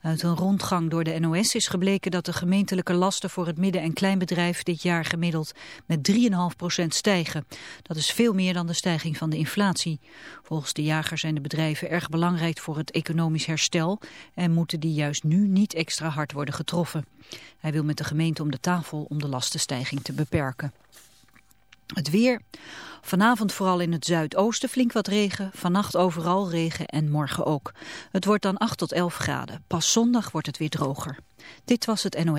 Uit een rondgang door de NOS is gebleken dat de gemeentelijke lasten voor het midden- en kleinbedrijf dit jaar gemiddeld met 3,5% stijgen. Dat is veel meer dan de stijging van de inflatie. Volgens de jager zijn de bedrijven erg belangrijk voor het economisch herstel en moeten die juist nu niet extra hard worden getroffen. Hij wil met de gemeente om de tafel om de lastenstijging te beperken. Het weer. Vanavond vooral in het zuidoosten flink wat regen. Vannacht overal regen en morgen ook. Het wordt dan 8 tot 11 graden. Pas zondag wordt het weer droger. Dit was het NOS.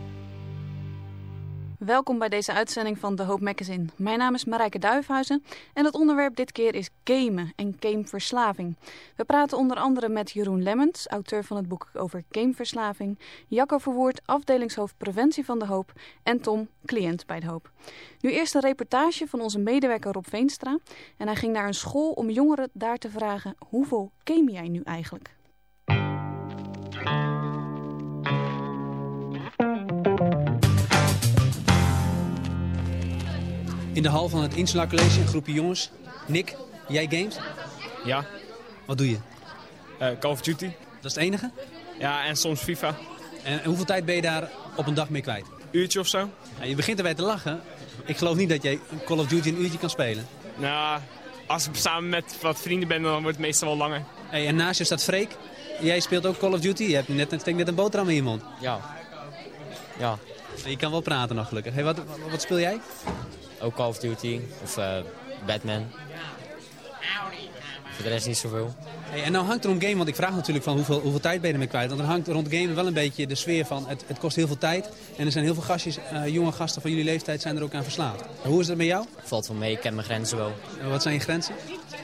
Welkom bij deze uitzending van The Hope Magazine. Mijn naam is Marijke Duifhuizen en het onderwerp dit keer is gamen en gameverslaving. We praten onder andere met Jeroen Lemmens, auteur van het boek over gameverslaving, Jacco Verwoerd, afdelingshoofd preventie van De Hoop en Tom, cliënt bij De Hoop. Nu eerst een reportage van onze medewerker Rob Veenstra en hij ging naar een school om jongeren daar te vragen hoeveel game jij nu eigenlijk? In de hal van het Insula College, een groepje jongens. Nick, jij games? Ja. Wat doe je? Uh, Call of Duty. Dat is het enige? Ja, en soms FIFA. En hoeveel tijd ben je daar op een dag mee kwijt? Uurtje of zo. Ja, je begint erbij te lachen. Ik geloof niet dat jij Call of Duty een uurtje kan spelen. Nou, als ik samen met wat vrienden ben, dan wordt het meestal wel langer. Hey, en naast je staat Freek. Jij speelt ook Call of Duty. Je hebt net, steekt net een boterham in je mond. Ja. Ja. Je kan wel praten nog gelukkig. Hey, wat, wat speel jij? Ook Call of Duty of uh, Batman. Voor de rest niet zoveel. Hey, en nou hangt er om game, want ik vraag natuurlijk van hoeveel, hoeveel tijd ben je ermee kwijt. Want er hangt rond gamen wel een beetje de sfeer van het, het kost heel veel tijd. En er zijn heel veel gastjes, uh, jonge gasten van jullie leeftijd zijn er ook aan verslaafd. Hoe is dat met jou? Valt wel mee, ik ken mijn grenzen wel. En wat zijn je grenzen?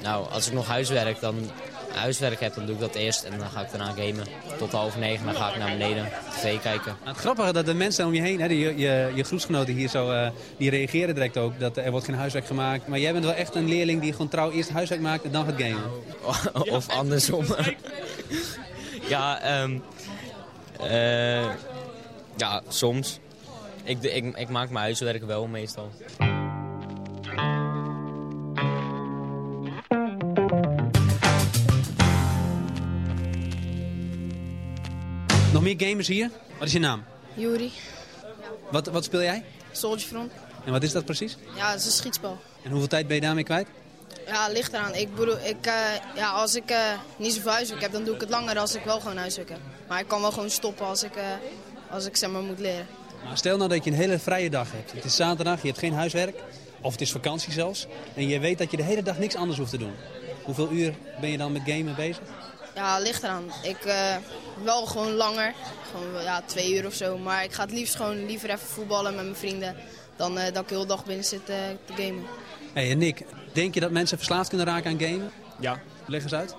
Nou, als ik nog huiswerk, dan huiswerk heb, dan doe ik dat eerst en dan ga ik daarna gamen. Tot half negen, dan ga ik naar beneden tv kijken. Nou, het grappige dat de mensen om je heen, hè, je, je, je groepsgenoten hier zo, uh, die reageren direct ook. Dat er wordt geen huiswerk gemaakt. Maar jij bent wel echt een leerling die gewoon trouw eerst huiswerk maakt en dan gaat gamen. of andersom. ja, um, uh, ja, soms. Ik, ik, ik maak mijn huiswerk wel meestal. Nog meer gamers hier? Wat is je naam? Juri. Wat, wat speel jij? Soldier Front. En wat is dat precies? Ja, het is een schietspel. En hoeveel tijd ben je daarmee kwijt? Ja, ligt eraan. Ik bedoel, ik, uh, ja, als ik uh, niet zoveel huiswerk heb, dan doe ik het langer als ik wel gewoon huiswerk heb. Maar ik kan wel gewoon stoppen als ik, uh, als ik zeg maar moet leren. Maar stel nou dat je een hele vrije dag hebt. Het is zaterdag, je hebt geen huiswerk. Of het is vakantie zelfs. En je weet dat je de hele dag niks anders hoeft te doen. Hoeveel uur ben je dan met gamen bezig? Ja, ligt eraan. Ik uh, wel gewoon langer. Gewoon ja, twee uur of zo. Maar ik ga het liefst gewoon liever even voetballen met mijn vrienden. Dan uh, dat ik de hele dag binnen zit uh, te gamen. Hey, en Nick, denk je dat mensen verslaafd kunnen raken aan gamen? Ja. Leg eens uit.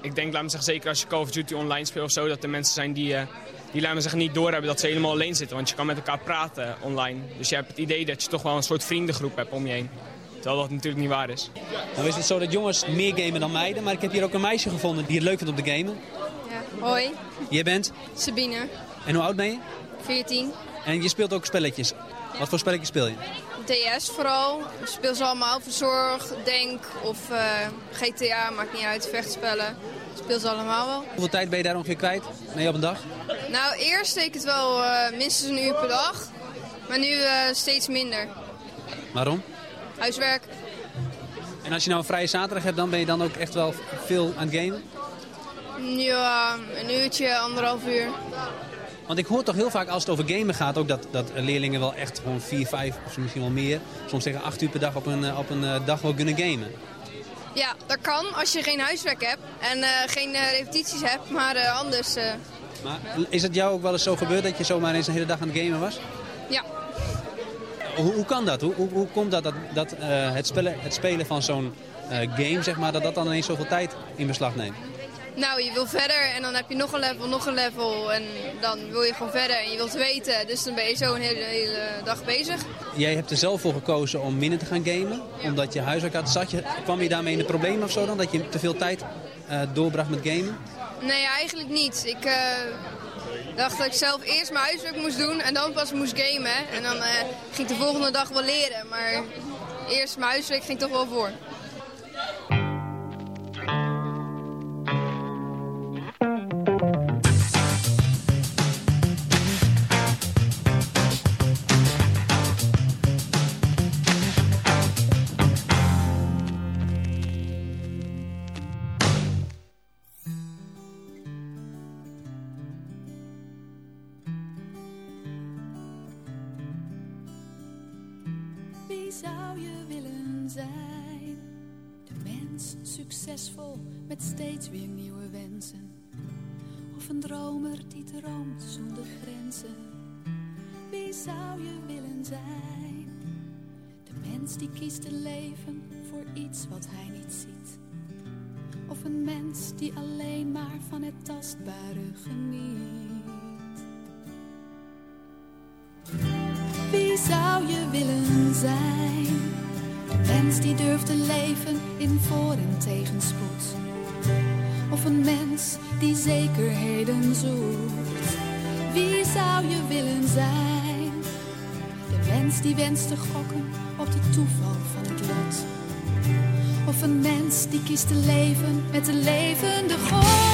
Ik denk, laat me zeggen, zeker als je Call of Duty online speelt of zo, dat er mensen zijn die, die laten me zeggen, niet doorhebben dat ze helemaal alleen zitten. Want je kan met elkaar praten online. Dus je hebt het idee dat je toch wel een soort vriendengroep hebt om je heen. Terwijl dat natuurlijk niet waar is. Nou is het zo dat jongens meer gamen dan meiden, maar ik heb hier ook een meisje gevonden die het leuk vindt om te gamen. Ja, hoi. Jij bent? Sabine. En hoe oud ben je? 14. En je speelt ook spelletjes. Wat voor spelletjes speel je? DS vooral. Ik speel ze allemaal. Verzorg, Denk of uh, GTA, maakt niet uit. Vechtspellen. Ik speel ze allemaal wel. Hoeveel tijd ben je daar ongeveer kwijt? Nee, op een dag? Nou, eerst deed ik het wel uh, minstens een uur per dag. Maar nu uh, steeds minder. Waarom? Huiswerk. En als je nou een vrije zaterdag hebt, dan ben je dan ook echt wel veel aan het gamen? Ja, een uurtje, anderhalf uur. Want ik hoor toch heel vaak als het over gamen gaat... ook dat, dat leerlingen wel echt gewoon vier, vijf of misschien wel meer... soms tegen acht uur per dag op een, op een dag wel kunnen gamen. Ja, dat kan als je geen huiswerk hebt en uh, geen uh, repetities hebt, maar uh, anders... maar is het jou ook wel eens zo gebeurd dat je zomaar eens een hele dag aan het gamen was? Ja. Hoe, hoe kan dat? Hoe, hoe, hoe komt dat, dat, dat het, spelen, het spelen van zo'n game, zeg maar, dat dat dan ineens zoveel tijd in beslag neemt? nou, je wil verder en dan heb je nog een level, nog een level. En dan wil je gewoon verder en je wilt weten. Dus dan ben je zo een hele, hele dag bezig. Jij hebt er zelf voor gekozen om minder te gaan gamen. Omdat je huiswerk had. Zat je, kwam je daarmee in de problemen of zo dan? Dat je te veel tijd uh, doorbracht met gamen? Nee, eigenlijk niet. Ik uh, dacht dat ik zelf eerst mijn huiswerk moest doen en dan pas moest gamen. En dan uh, ging ik de volgende dag wel leren. Maar eerst mijn huiswerk ging toch wel voor. Succesvol met steeds weer nieuwe wensen. Of een dromer die droomt zonder grenzen. Wie zou je willen zijn? De mens die kiest te leven voor iets wat hij niet ziet. Of een mens die alleen maar van het tastbare geniet. Wie zou je willen zijn? Mens die durft te leven in voor- en tegenspoed. Of een mens die zekerheden zoekt. Wie zou je willen zijn? De mens die wenst te gokken op de toeval van het lot. Of een mens die kiest te leven met de levende God.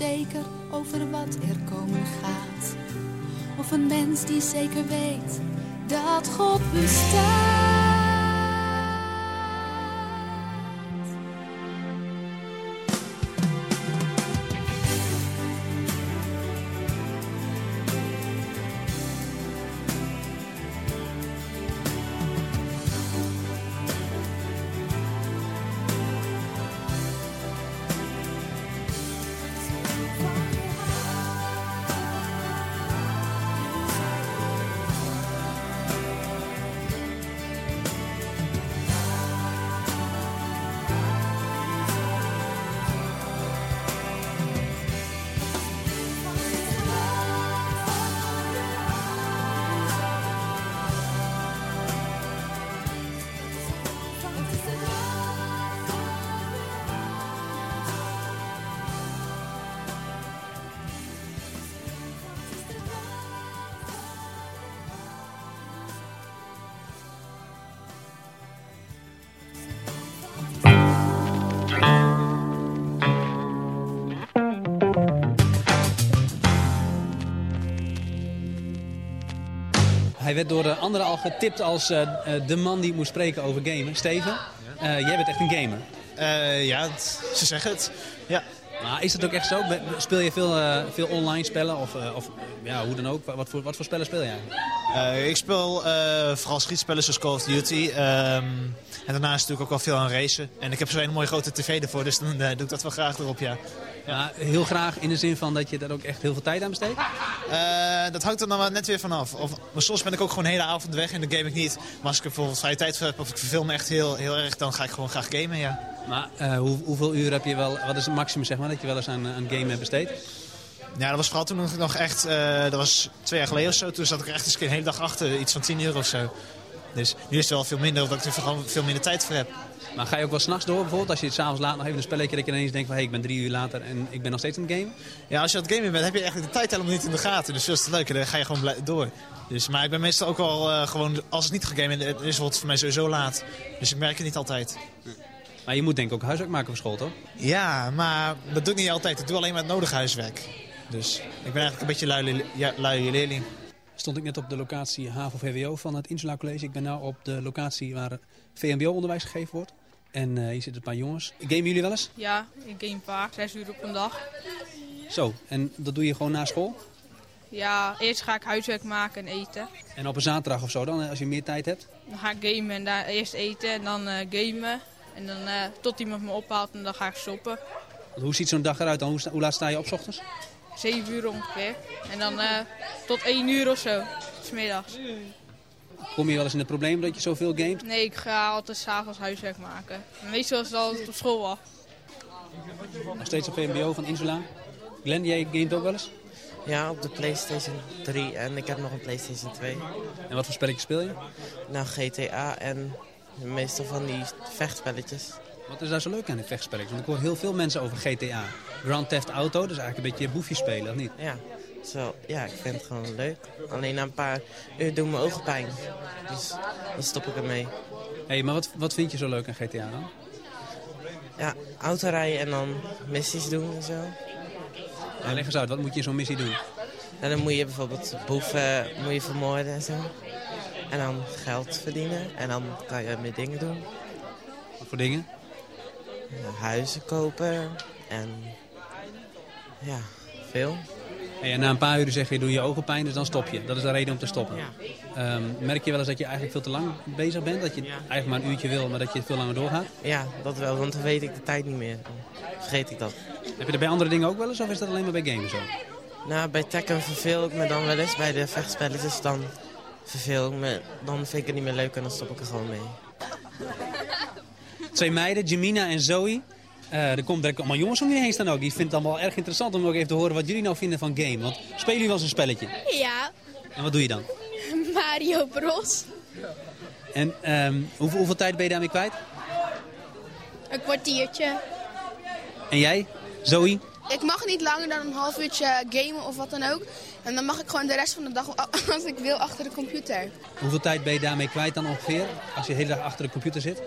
onzeker over wat er komen gaat. Of een mens die zeker weet dat God bestaat. Hij werd door de anderen al getipt als uh, de man die moest spreken over gamen. Steven, uh, jij bent echt een gamer. Ja, ze zeggen het. Ja. Maar is het ook echt zo? Speel je veel, uh, veel online spellen of, uh, of ja, hoe dan ook? Wat voor, wat voor spellen speel jij? Uh, ik speel vooral schietspellen zoals Call of Duty. Um, en daarnaast natuurlijk ook wel veel aan racen. En ik heb zo'n mooie grote tv ervoor, dus dan doe ik dat wel graag erop, ja. Ja, heel graag in de zin van dat je daar ook echt heel veel tijd aan besteedt? dat hangt er dan net weer vanaf. Of, maar soms ben ik ook gewoon een hele avond weg en dan game ik niet. Maar als ik er bijvoorbeeld vrije tijd voor heb of ik verveel me echt heel, heel erg, dan ga ik gewoon graag gamen, ja. Maar uh, hoe, hoeveel uur heb je wel, wat is het maximum zeg maar, dat je wel eens aan, aan game hebt besteed? Ja, dat was vooral toen nog echt, uh, dat was twee jaar geleden of zo. Toen zat ik er echt eens een hele dag achter, iets van 10 uur of zo. Dus nu is het wel veel minder, omdat ik er gewoon veel minder tijd voor heb. Maar ga je ook wel s'nachts door bijvoorbeeld? Als je het s'avonds laat nog even een spelletje dat je ineens denkt van... hé, hey, ik ben drie uur later en ik ben nog steeds aan het game? Ja, als je aan het gamen bent heb je eigenlijk de tijd helemaal niet in de gaten. Dus dat is te leuk en dan ga je gewoon door. Dus, maar ik ben meestal ook wel uh, gewoon, als het niet gegamed is, is het voor mij sowieso laat. Dus ik merk het niet altijd. Maar je moet denk ik ook huiswerk maken voor school, toch? Ja, maar dat doe ik niet altijd. Ik doe alleen maar het nodige huiswerk. Dus ik ben eigenlijk een beetje lui, ja, lui leerling. Stond ik net op de locatie HAVO-VWO van het Insula College. Ik ben nu op de locatie waar VMBO-onderwijs gegeven wordt. En uh, hier zitten een paar jongens. Gamen jullie wel eens? Ja, ik game vaak. Zes uur op een dag. Zo, en dat doe je gewoon na school? Ja, eerst ga ik huiswerk maken en eten. En op een zaterdag of zo dan, als je meer tijd hebt? Dan ga ik gamen en daar eerst eten en dan uh, gamen. En dan uh, tot iemand me ophaalt en dan ga ik shoppen. Hoe ziet zo'n dag eruit dan? Hoe, hoe, laat sta je op s ochtends? 7 uur ongeveer. En dan uh, tot 1 uur of zo, smiddags. Kom je wel eens in het probleem dat je zoveel gamet? Nee, ik ga altijd s'avonds huiswerk maken. Meestal is het altijd op school al. Nog steeds op VMBO van Insula. Glenn, jij gamet ook wel eens? Ja, op de Playstation 3 en ik heb nog een Playstation 2. En wat voor spelletjes speel je? Nou, GTA en meestal van die vechtspelletjes. Wat is daar zo leuk aan, die vechtspelletjes? Want ik hoor heel veel mensen over GTA. Grand Theft Auto, dus eigenlijk een beetje boefje spelen, of niet? Ja, zo, ja, ik vind het gewoon leuk. Alleen na een paar uur doen mijn ogen pijn. Dus dan stop ik ermee. Hé, hey, maar wat, wat vind je zo leuk aan GTA dan? Ja, autorijden en dan missies doen en zo. Ja, leg eens uit, wat moet je in zo'n missie doen? En dan moet je bijvoorbeeld boeven moet je vermoorden en zo. En dan geld verdienen. En dan kan je meer dingen doen. Wat voor dingen? Ja, huizen kopen. En ja, veel. En na een paar uur zeg je, doe je ogen pijn, dus dan stop je. Dat is de reden om te stoppen. Ja. Um, merk je wel eens dat je eigenlijk veel te lang bezig bent? Dat je eigenlijk maar een uurtje wil, maar dat je veel langer doorgaat? Ja, dat wel, want dan weet ik de tijd niet meer. Dan vergeet ik dat. Heb je dat bij andere dingen ook wel eens, of is dat alleen maar bij games zo? Nou, bij Tekken verveel ik me dan wel eens. Bij de vechtspelletjes dan verveel ik me. Dan vind ik het niet meer leuk en dan stop ik er gewoon mee. Twee meiden, Jamina en Zoe. Uh, er komt allemaal jongens om je heen staan ook. Die vinden het allemaal erg interessant om ook even te horen wat jullie nou vinden van game. Want spelen jullie wel eens een spelletje? Ja. En wat doe je dan? Mario Bros. En um, hoeveel, hoeveel tijd ben je daarmee kwijt? Een kwartiertje. En jij, Zoe? Ik mag niet langer dan een half uurtje gamen of wat dan ook. En dan mag ik gewoon de rest van de dag, als ik wil, achter de computer. Hoeveel tijd ben je daarmee kwijt dan ongeveer? Als je de hele dag achter de computer zit?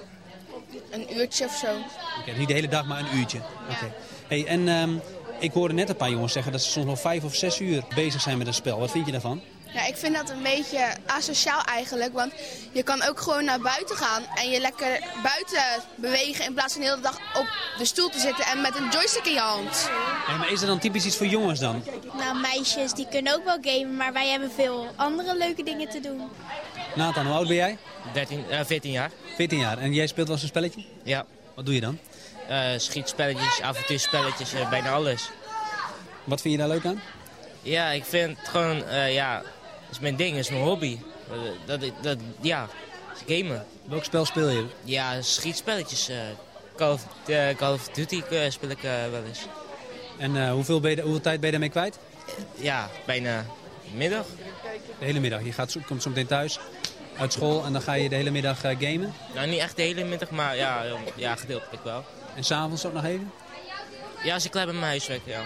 Een uurtje of zo. Oké, okay, niet de hele dag, maar een uurtje. Ja. Okay. Hey, en um, ik hoorde net een paar jongens zeggen dat ze soms nog vijf of zes uur bezig zijn met een spel. Wat vind je daarvan? Ja, ik vind dat een beetje asociaal eigenlijk. Want je kan ook gewoon naar buiten gaan en je lekker buiten bewegen... in plaats van de hele dag op de stoel te zitten en met een joystick in je hand. Ja, maar is er dan typisch iets voor jongens dan? Nou, meisjes die kunnen ook wel gamen, maar wij hebben veel andere leuke dingen te doen. Nathan, hoe oud ben jij? 13, uh, 14 jaar. 14 jaar. En jij speelt wel eens een spelletje? Ja. Wat doe je dan? Uh, schietspelletjes, avontuurspelletjes, uh, bijna alles. Wat vind je daar leuk aan? Ja, ik vind het gewoon, ja, dat is mijn ding, dat is mijn hobby. Dat, dat, dat, ja, gamen. Welk spel speel je? Ja, schietspelletjes. Call of, Call of Duty speel ik wel eens. En hoeveel, ben je, hoeveel tijd ben je daarmee kwijt? Ja, bijna middag. De hele middag. Je gaat, komt zo meteen thuis uit school en dan ga je de hele middag uh, gamen? Nou, niet echt de hele middag, maar ja, ja gedeeltelijk wel. En s'avonds ook nog even? Ja, als ik klaar ben met mijn huiswerk, ja.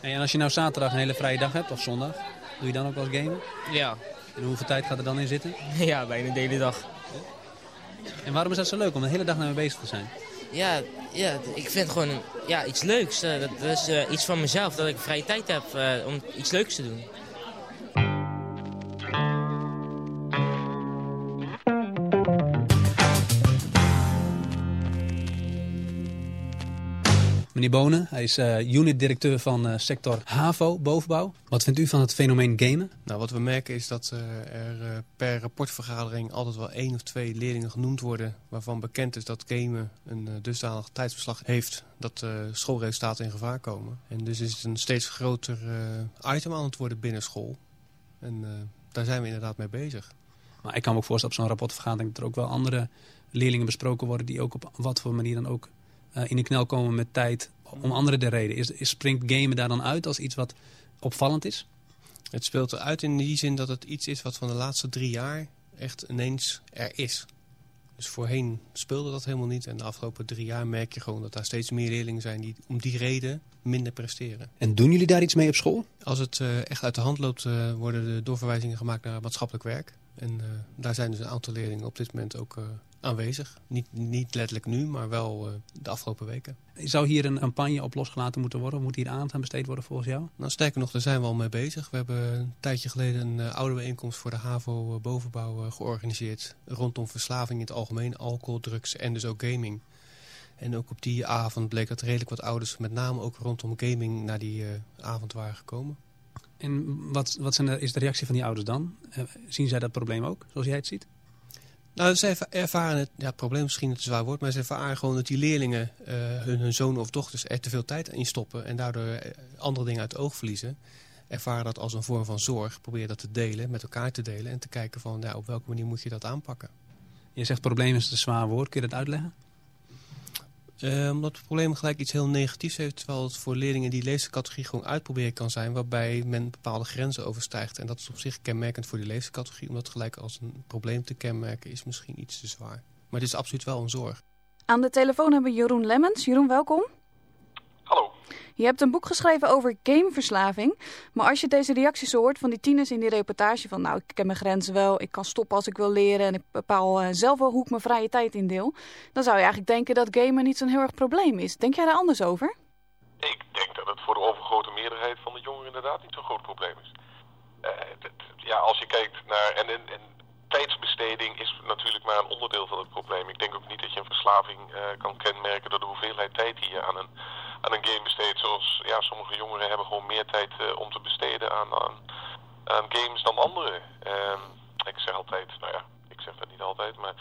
En als je nou zaterdag een hele vrije dag hebt, of zondag, doe je dan ook wel eens gamen? Ja. En hoeveel tijd gaat er dan in zitten? Ja, bijna de hele dag. En waarom is dat zo leuk, om de hele dag naar mee bezig te zijn? Ja, ja ik vind gewoon ja, iets leuks. Uh, dat, dat, is uh, iets van mezelf, dat ik vrije tijd heb uh, om iets leuks te doen. Meneer Bonen, hij is uh, unit-directeur van uh, sector HAVO, bovenbouw. Wat vindt u van het fenomeen gamen? Nou, wat we merken is dat uh, er per rapportvergadering altijd wel één of twee leerlingen genoemd worden... waarvan bekend is dat gamen een dusdanig tijdsbeslag heeft dat schoolresultaten in gevaar komen. En dus is het een steeds groter item aan het worden binnen school. En daar zijn we inderdaad mee bezig. Maar ik kan me ook voorstellen op zo'n rapportvergadering... dat er ook wel andere leerlingen besproken worden... die ook op wat voor manier dan ook in de knel komen met tijd om andere de reden. Is, is, springt gamen daar dan uit als iets wat opvallend is? Het speelt eruit in die zin dat het iets is wat van de laatste drie jaar echt ineens er is. Dus voorheen speelde dat helemaal niet. En de afgelopen drie jaar merk je gewoon dat daar steeds meer leerlingen zijn die om die reden minder presteren. En doen jullie daar iets mee op school? Als het uh, echt uit de hand loopt, uh, worden de doorverwijzingen gemaakt naar maatschappelijk werk. En uh, daar zijn dus een aantal leerlingen op dit moment ook aanwezig. Niet, niet letterlijk nu, maar wel uh, de afgelopen weken. Zou hier een campagne op losgelaten moeten worden? Moet hier aandacht aan besteed worden volgens jou? Nou, sterker nog, daar zijn we al mee bezig. We hebben een tijdje geleden een uh, oude bijeenkomst voor de HAVO uh, bovenbouw georganiseerd. Rondom verslaving in het algemeen, alcohol, drugs en dus ook gaming. En ook op die avond bleek dat redelijk wat ouders, met name ook rondom gaming, naar die avond waren gekomen. En wat, wat zijn de, is de reactie van die ouders dan? zien zij dat probleem ook, zoals jij het ziet? Nou, ze ervaren het, ja, het probleem misschien het zwaar woord, maar ze ervaren gewoon dat die leerlingen uh, hun, hun zoon of dochters er te veel tijd in stoppen en daardoor eh, andere dingen uit het oog verliezen. Ervaren dat als een vorm van zorg, probeer dat te delen, met elkaar te delen en te kijken van ja, op welke manier moet je dat aanpakken. Je zegt probleem is een zwaar woord, kun je dat uitleggen? Uh, omdat het probleem gelijk iets heel negatiefs heeft... terwijl het voor leerlingen die leefcategorie gewoon uitproberen kan zijn... waarbij men bepaalde grenzen overstijgt. En dat is op zich kenmerkend voor die leefcategorie... omdat gelijk als een probleem te kenmerken is misschien iets te zwaar. Maar het is absoluut wel een zorg. Aan de telefoon hebben we Jeroen Lemmens. Jeroen, welkom. Hallo. Je hebt een boek geschreven over gameverslaving. Maar als je deze reacties hoort van die tieners in die reportage van... nou, ik ken mijn grenzen wel, ik kan stoppen als ik wil leren... en ik bepaal uh, zelf wel hoe ik mijn vrije tijd indeel... dan zou je eigenlijk denken dat gamen niet zo'n heel erg probleem is. Denk jij daar anders over? Ik denk dat het voor de overgrote meerderheid van de jongeren inderdaad niet zo'n groot probleem is. Uh, dat, ja, als je kijkt naar... En, en, en, tijdsbesteding is natuurlijk maar een onderdeel van het probleem. Ik denk ook niet dat je een verslaving uh, kan kenmerken door de hoeveelheid tijd die je aan een aan een game besteedt. Zoals ja, sommige jongeren hebben gewoon meer tijd uh, om te besteden aan, aan, aan games dan anderen. Um, ik zeg altijd, nou ja, ik zeg dat niet altijd, maar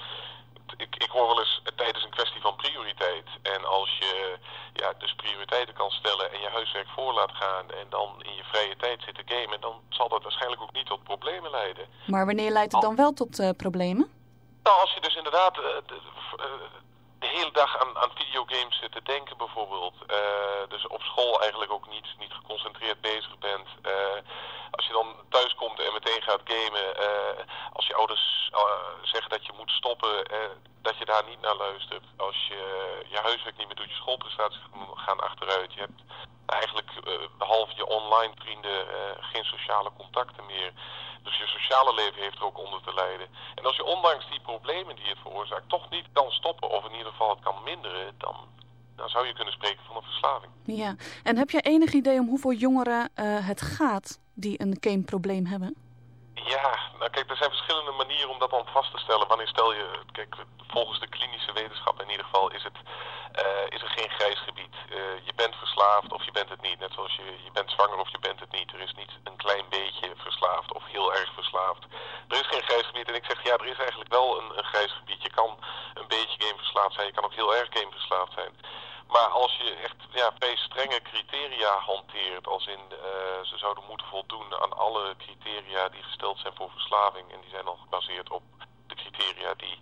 ik, ik hoor wel eens, tijd is een kwestie van prioriteit. En als je ja, dus prioriteiten kan stellen en je huiswerk voor laat gaan en dan in je vrije tijd zit te gamen, dan zal dat waarschijnlijk ook niet tot problemen leiden. Maar wanneer leidt het dan wel tot uh, problemen? Nou, als je dus inderdaad uh, de, de hele dag aan, aan videogames zitten denken bijvoorbeeld. Uh, dus op school eigenlijk ook niet, niet geconcentreerd bezig bent. Uh, als je dan thuis komt en meteen gaat gamen. Uh, als je ouders zeggen dat je moet stoppen, dat je daar niet naar luistert. Als je je huiswerk niet meer doet, je schoolprestaties gaan achteruit. Je hebt eigenlijk behalve je online vrienden geen sociale contacten meer. Dus je sociale leven heeft er ook onder te lijden. En als je ondanks die problemen die het veroorzaakt toch niet kan stoppen of in ieder geval het kan minderen, dan, dan zou je kunnen spreken van een verslaving. Ja, en heb je enig idee om hoeveel jongeren uh, het gaat die een gameprobleem hebben? Ja, nou kijk, er zijn verschillende manieren om dat dan vast te stellen. Wanneer stel je, kijk, volgens de klinische wetenschap in ieder geval is, het, uh, is er geen grijs gebied. Uh, je bent verslaafd of je bent het niet. Net zoals je, je bent zwanger of je bent het niet. Er is niet een klein beetje verslaafd of heel erg verslaafd. Er is geen grijs gebied en ik zeg ja, er is eigenlijk wel een, een grijs gebied. Je kan een beetje gameverslaafd zijn, je kan ook heel erg gameverslaafd zijn. Maar als je echt ja, vrij strenge criteria hanteert, als in uh, ze zouden moeten voldoen aan alle criteria die gesteld zijn voor verslaving, en die zijn dan gebaseerd op de criteria die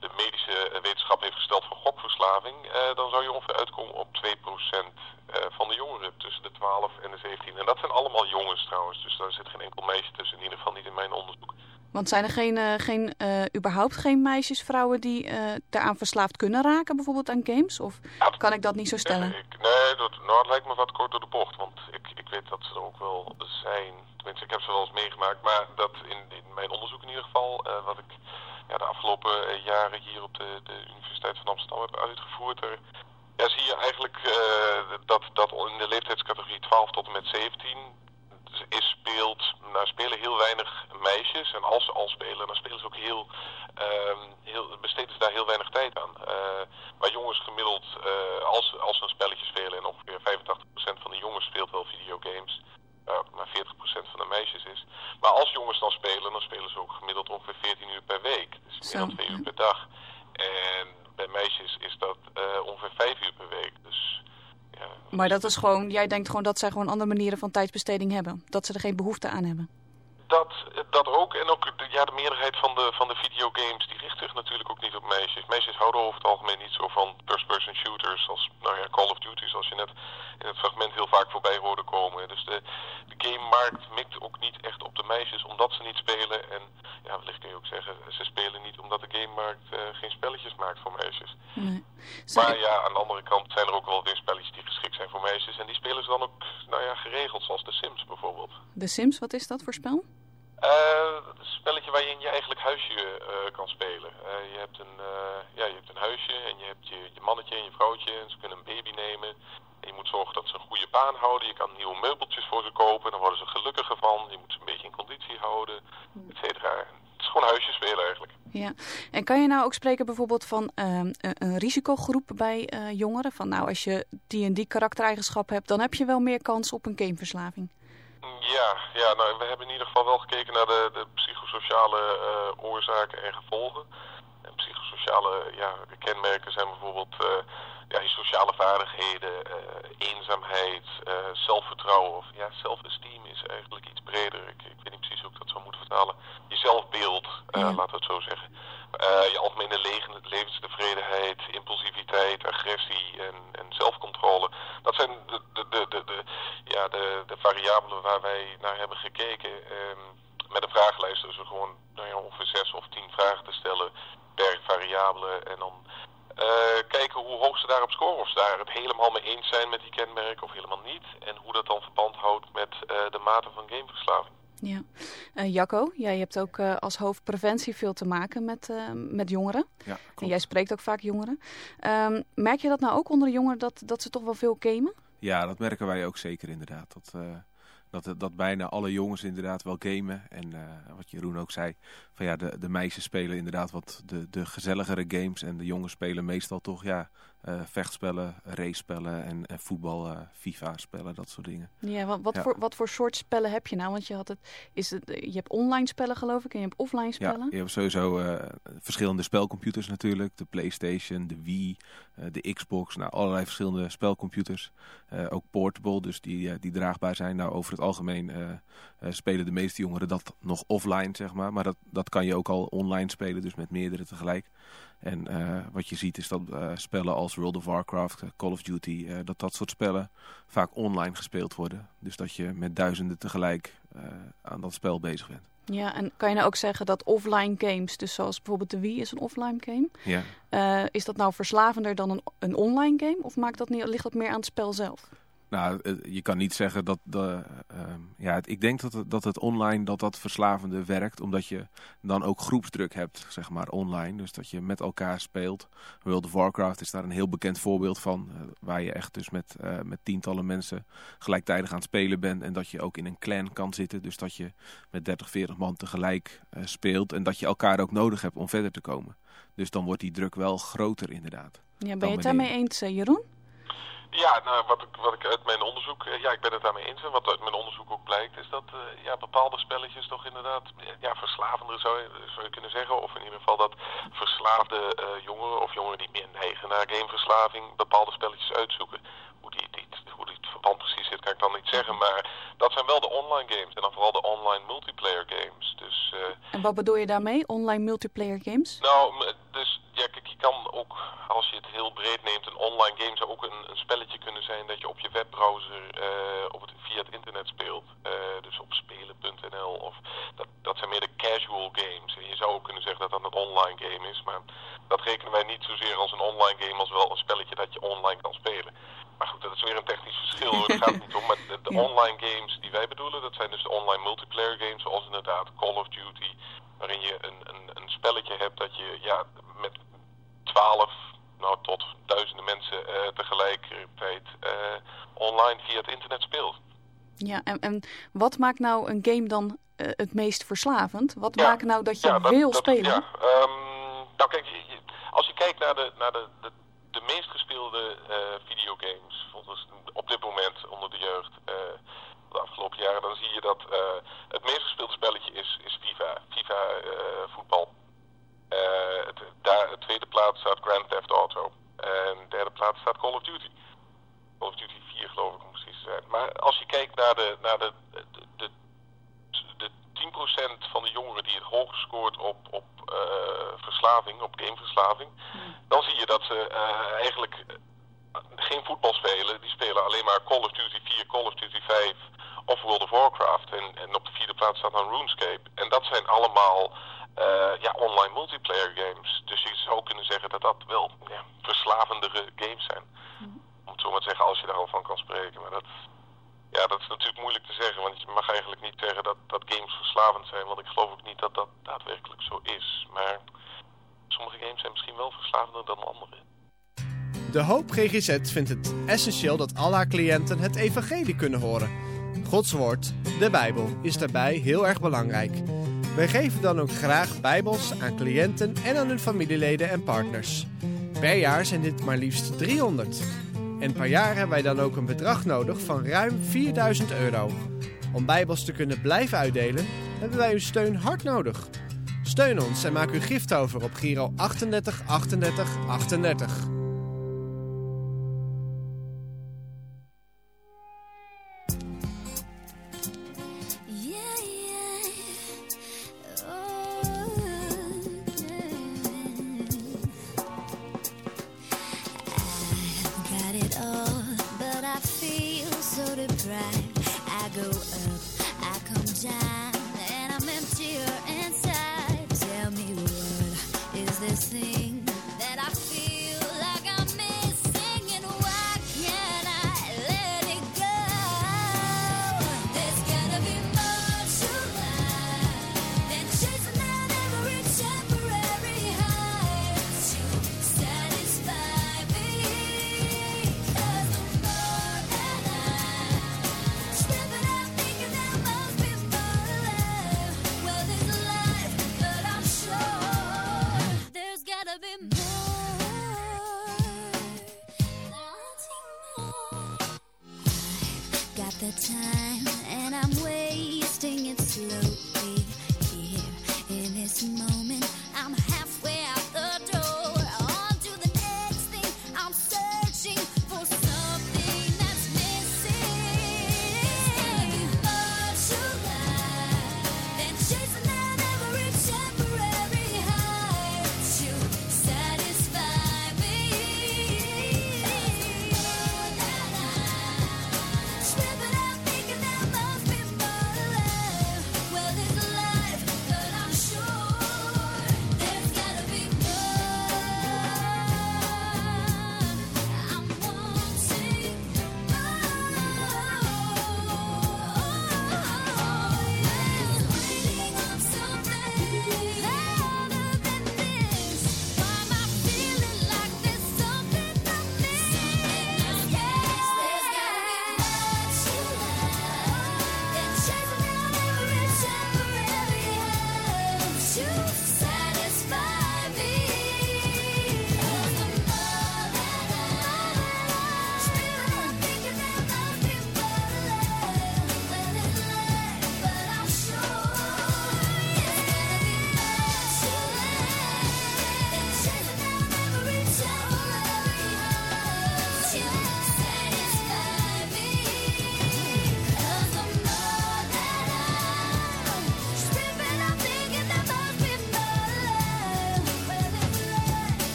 de medische wetenschap heeft gesteld voor gokverslaving, uh, dan zou je ongeveer uitkomen op 2% uh, van de jongeren tussen de 12 en de 17. En dat zijn allemaal jongens trouwens, dus daar zit geen enkel meisje tussen, in ieder geval niet in mijn onderzoek. Want zijn er geen, uh, geen, uh, überhaupt geen meisjes, vrouwen die uh, daaraan verslaafd kunnen raken, bijvoorbeeld aan games? Of kan ik dat niet zo stellen? Nee, ik, nee dat, nou, lijkt me wat kort door de bocht. Want ik, ik weet dat ze er ook wel zijn. Tenminste, ik heb ze wel eens meegemaakt. Maar dat in, in mijn onderzoek in ieder geval, wat ik ja, de afgelopen jaren hier op de, de Universiteit van Amsterdam heb uitgevoerd... Er, ja, zie je eigenlijk dat, dat in de leeftijdscategorie 12 tot en met 17 is, speelt, nou spelen heel weinig meisjes. En als ze al spelen, dan spelen ze ook heel, ehm, heel besteden ze daar heel weinig tijd aan. Uh, maar jongens gemiddeld, uh, als, als ze een spelletje spelen, en ongeveer 85% van de jongens speelt wel videogames, eh, maar 40% van de meisjes is. Maar als jongens dan spelen, dan spelen ze ook gemiddeld ongeveer 14 uur per week. Dus meer dan 2 uur per dag. En bij meisjes is dat ongeveer 5 uur per week. Dus maar dat is gewoon, jij denkt gewoon dat zij gewoon andere manieren van tijdsbesteding hebben. Dat ze er geen behoefte aan hebben. Dat, dat ook. En ook de, ja, de meerderheid van de, van de videogames die richt zich natuurlijk ook niet op meisjes. Meisjes houden over het algemeen niet zo van first-person shooters als nou ja, Call of Duty, zoals je net in het fragment heel vaak voorbij hoorde komen. Dus de, de gamemarkt mikt ook niet echt op de meisjes omdat ze niet spelen. En ja, wellicht kun je ook zeggen, ze spelen niet omdat de gamemarkt uh, geen spelletjes maakt voor meisjes. Nee. Maar ja, aan de andere kant zijn er ook wel weer spelletjes die geschikt zijn voor meisjes. En die spelen ze dan ook nou ja, geregeld, zoals de Sims bijvoorbeeld. De Sims, wat is dat voor spel? Uh, een spelletje waar je eigenlijk huisje uh, kan spelen. Uh, je, hebt een, ja, je hebt een huisje en je hebt je, je mannetje en je vrouwtje en ze kunnen een baby nemen. En je moet zorgen dat ze een goede baan houden. Je kan nieuwe meubeltjes voor ze kopen, dan worden ze gelukkiger van. Je moet ze een beetje in conditie houden, et cetera. Het is gewoon huisje spelen eigenlijk. Ja, en kan je nou ook spreken bijvoorbeeld van een, een risicogroep bij jongeren? Van nou, als je die en die karaktereigenschap hebt, dan heb je wel meer kans op een gameverslaving. Ja, ja nou, we hebben in ieder geval wel gekeken naar de, de psychosociale uh, oorzaken en gevolgen. En psychosociale ja, kenmerken zijn bijvoorbeeld uh, ja, je sociale vaardigheden, uh, eenzaamheid, zelfvertrouwen of ja, self-esteem is eigenlijk iets breder. Ik, ik, weet niet precies hoe ik dat zou moeten vertalen. Je zelfbeeld, ja. laten we het zo zeggen. Je algemene levenstevredenheid, impulsiviteit, agressie en, en zelfcontrole. Dat zijn de, de, de, de, ja, de, variabelen waar wij naar hebben gekeken. Um, met een vragenlijst dus gewoon nou ja, ongeveer zes of tien vragen te stellen per variabele. En dan uh, kijken hoe hoog ze daarop scoren. Of ze daar het helemaal mee eens zijn met die kenmerken of helemaal niet. En hoe dat dan verband houdt met uh, de mate van gameverslaving. Ja. Uh, Jacco, jij hebt ook uh, als hoofdpreventie veel te maken met, uh, met jongeren. Ja, en jij spreekt ook vaak jongeren. Um, merk je dat nou ook onder de jongeren dat, dat ze toch wel veel gamen? Ja, dat merken wij ook zeker inderdaad. Dat, dat, dat bijna alle jongens inderdaad wel gamen. En wat Jeroen ook zei, van ja, de, de meisjes spelen inderdaad wat de, de gezelligere games. En de jongens spelen meestal toch ja, uh, vechtspellen, race-spellen en, en voetbal, uh, FIFA-spellen, dat soort dingen. Ja, wat, wat, ja. Voor, wat voor soort spellen heb je nou? Want je, had het, is het, je hebt online spellen geloof ik en je hebt offline spellen. Ja, je hebt sowieso uh, verschillende spelcomputers natuurlijk. De Playstation, de Wii, de Xbox, nou allerlei verschillende spelcomputers. ook portable, dus die, die draagbaar zijn. Nou, over het algemeen spelen de meeste jongeren dat nog offline, zeg maar. Maar dat, dat kan je ook al online spelen, dus met meerdere tegelijk. En uh, wat je ziet is dat uh, spellen als World of Warcraft, Call of Duty, dat dat soort spellen vaak online gespeeld worden. Dus dat je met duizenden tegelijk aan dat spel bezig bent. Ja, en kan je nou ook zeggen dat offline games, dus zoals bijvoorbeeld de Wii is een offline game. Ja. is dat nou verslavender dan een, een online game of maakt dat niet, ligt dat meer aan het spel zelf? Nou, je kan niet zeggen dat... De, uh, ja, ik denk dat het, dat het online dat dat verslavende werkt. Omdat je dan ook groepsdruk hebt, zeg maar, online. Dus dat je met elkaar speelt. World of Warcraft is daar een heel bekend voorbeeld van. Uh, waar je echt dus met, uh, met tientallen mensen gelijktijdig aan het spelen bent. En dat je ook in een clan kan zitten. Dus dat je met 30, 40 man tegelijk speelt. En dat je elkaar ook nodig hebt om verder te komen. Dus dan wordt die druk wel groter inderdaad. Ja, ben je het daarmee eens, Jeroen? Ja, nou, wat, ik, wat ik uit mijn onderzoek, ja, ik ben het daarmee eens. En wat uit mijn onderzoek ook blijkt, is dat uh, ja, bepaalde spelletjes toch inderdaad ja, verslavender zou je, zou je kunnen zeggen. Of in ieder geval dat verslaafde uh, jongeren of jongeren die meer neigen naar gameverslaving bepaalde spelletjes uitzoeken. Hoe die, die, hoe die het verband precies zit, kan ik dan niet zeggen. Maar dat zijn wel de online games en dan vooral de online multiplayer games. Dus, uh, en wat bedoel je daarmee, online multiplayer games? Nou, dus ja, kijk, je kan ook, als je het heel breed neemt, een online game zou ook een, een spelletje kunnen zijn dat je op je webbrowser uh, op het, via het internet speelt. Uh, dus op spelen.nl of dat, dat zijn meer de casual games. En je zou ook kunnen zeggen dat dat een online game is, maar dat rekenen wij niet zozeer als een online game als wel een spelletje dat je online kan spelen. Maar goed, dat is weer een technisch verschil. Hoor. Het gaat niet om. Maar de, de ja. online games die wij bedoelen, dat zijn dus de online multiplayer games, zoals inderdaad Call of Duty, waarin je een, een, een spelletje hebt dat je ja, met 12 nou, tot duizenden mensen uh, tegelijkertijd uh, online via het internet speelt. Ja, en, en wat maakt nou een game dan uh, het meest verslavend? Wat ja, maakt nou dat je ja, dat, wil dat, spelen? Ja, um, nou kijk, als je kijkt naar de, naar de, de, de meest gespeelde videogames, volgens op dit moment onder de jeugd, de afgelopen jaren, dan zie je dat het meest gespeelde spelletje is, is FIFA, FIFA voetbal. Uh, tweede plaats staat Grand Theft Auto. En derde plaats staat Call of Duty. Call of Duty 4 geloof ik om precies te zijn. Maar als je kijkt naar de, naar de, de, de, de 10% van de jongeren die het hoog scoort op, op uh, verslaving, op gameverslaving, dan zie je dat ze uh, eigenlijk geen voetbal spelen. Die spelen alleen maar Call of Duty 4, Call of Duty 5 of World of Warcraft. En, en op de vierde plaats staat dan RuneScape. En dat zijn allemaal uh, ja, online multiplayer games. Dus je zou kunnen zeggen dat dat wel ja, verslavendere games zijn. Om het zo maar zeggen, als je daar al van kan spreken. Maar dat, ja, dat is natuurlijk moeilijk te zeggen. Want je mag eigenlijk niet zeggen dat, dat games verslavend zijn. Want ik geloof ook niet dat dat daadwerkelijk zo is. Maar sommige games zijn misschien wel verslavender dan andere. De Hoop GGZ vindt het essentieel dat al haar cliënten het evangelie kunnen horen. Gods woord, de Bijbel, is daarbij heel erg belangrijk. Wij geven dan ook graag Bijbels aan cliënten en aan hun familieleden en partners. Per jaar zijn dit maar liefst 300. En per jaar hebben wij dan ook een bedrag nodig van ruim 4000 euro. Om Bijbels te kunnen blijven uitdelen, hebben wij uw steun hard nodig. Steun ons en maak uw gift over op Giro 38 38 38.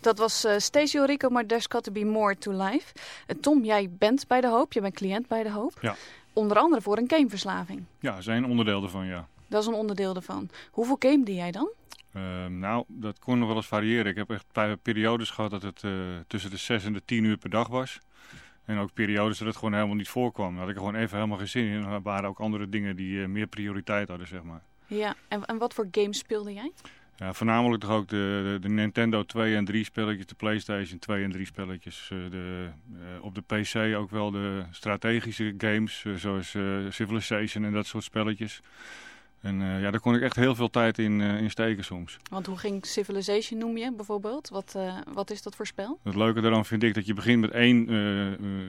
Dat was uh, Stacey Rico, maar There's Got To Be More To Life. Uh, Tom, jij bent bij De Hoop, je bent cliënt bij De Hoop. Ja. Onder andere voor een gameverslaving. Ja, zijn onderdeel ervan, ja. Dat is een onderdeel ervan. Hoeveel gamede jij dan? Uh, nou, dat kon nog wel eens variëren. Ik heb echt periodes gehad dat het tussen de 6 en de 10 uur per dag was. En ook periodes dat het gewoon helemaal niet voorkwam. Daar had ik er gewoon even helemaal geen zin in. En er waren ook andere dingen die meer prioriteit hadden, zeg maar. Ja, en, en wat voor games speelde jij? Ja, voornamelijk toch ook de, de, de, Nintendo 2 en 3 spelletjes, de PlayStation 2 en 3 spelletjes. Uh, de, uh, op de PC ook wel de strategische games, uh, zoals Civilization en dat soort spelletjes. En uh, ja, daar kon ik echt heel veel tijd in, uh, in steken soms. Want hoe ging Civilization noem je bijvoorbeeld? Wat, uh, wat is dat voor spel? Het leuke daarvan vind ik dat je begint met één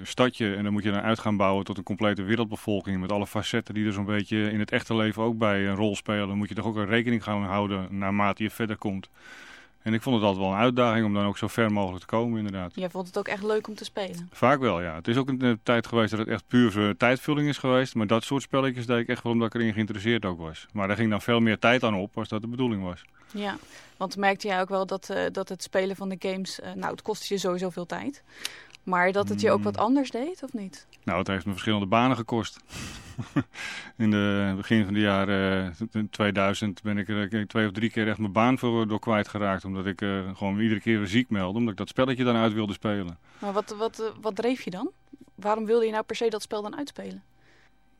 stadje en dan moet je dan uit gaan bouwen tot een complete wereldbevolking. Met alle facetten die er zo'n beetje in het echte leven ook bij een rol spelen. Dan moet je toch ook een rekening gaan houden naarmate je verder komt. En ik vond het altijd wel een uitdaging om dan ook zo ver mogelijk te komen inderdaad. Jij vond het ook echt leuk om te spelen? Vaak wel, ja. Het is ook een tijd geweest dat het echt puur tijdvulling is geweest. Maar dat soort spelletjes deed ik echt wel omdat ik erin geïnteresseerd ook was. Maar daar ging dan veel meer tijd aan op als dat de bedoeling was. Ja, want merkte jij ook wel dat, uh, dat het spelen van de games... Uh, nou, het kostte je sowieso veel tijd. Maar dat het je ook wat anders deed, of niet? Nou, het heeft me verschillende banen gekost. in het begin van de jaren uh, 2000 ben ik er twee of drie keer echt mijn baan voor, door kwijtgeraakt. Omdat ik uh, gewoon iedere keer weer ziek meldde. Omdat ik dat spelletje dan uit wilde spelen. Maar wat, wat, wat dreef je dan? Waarom wilde je nou per se dat spel dan uitspelen?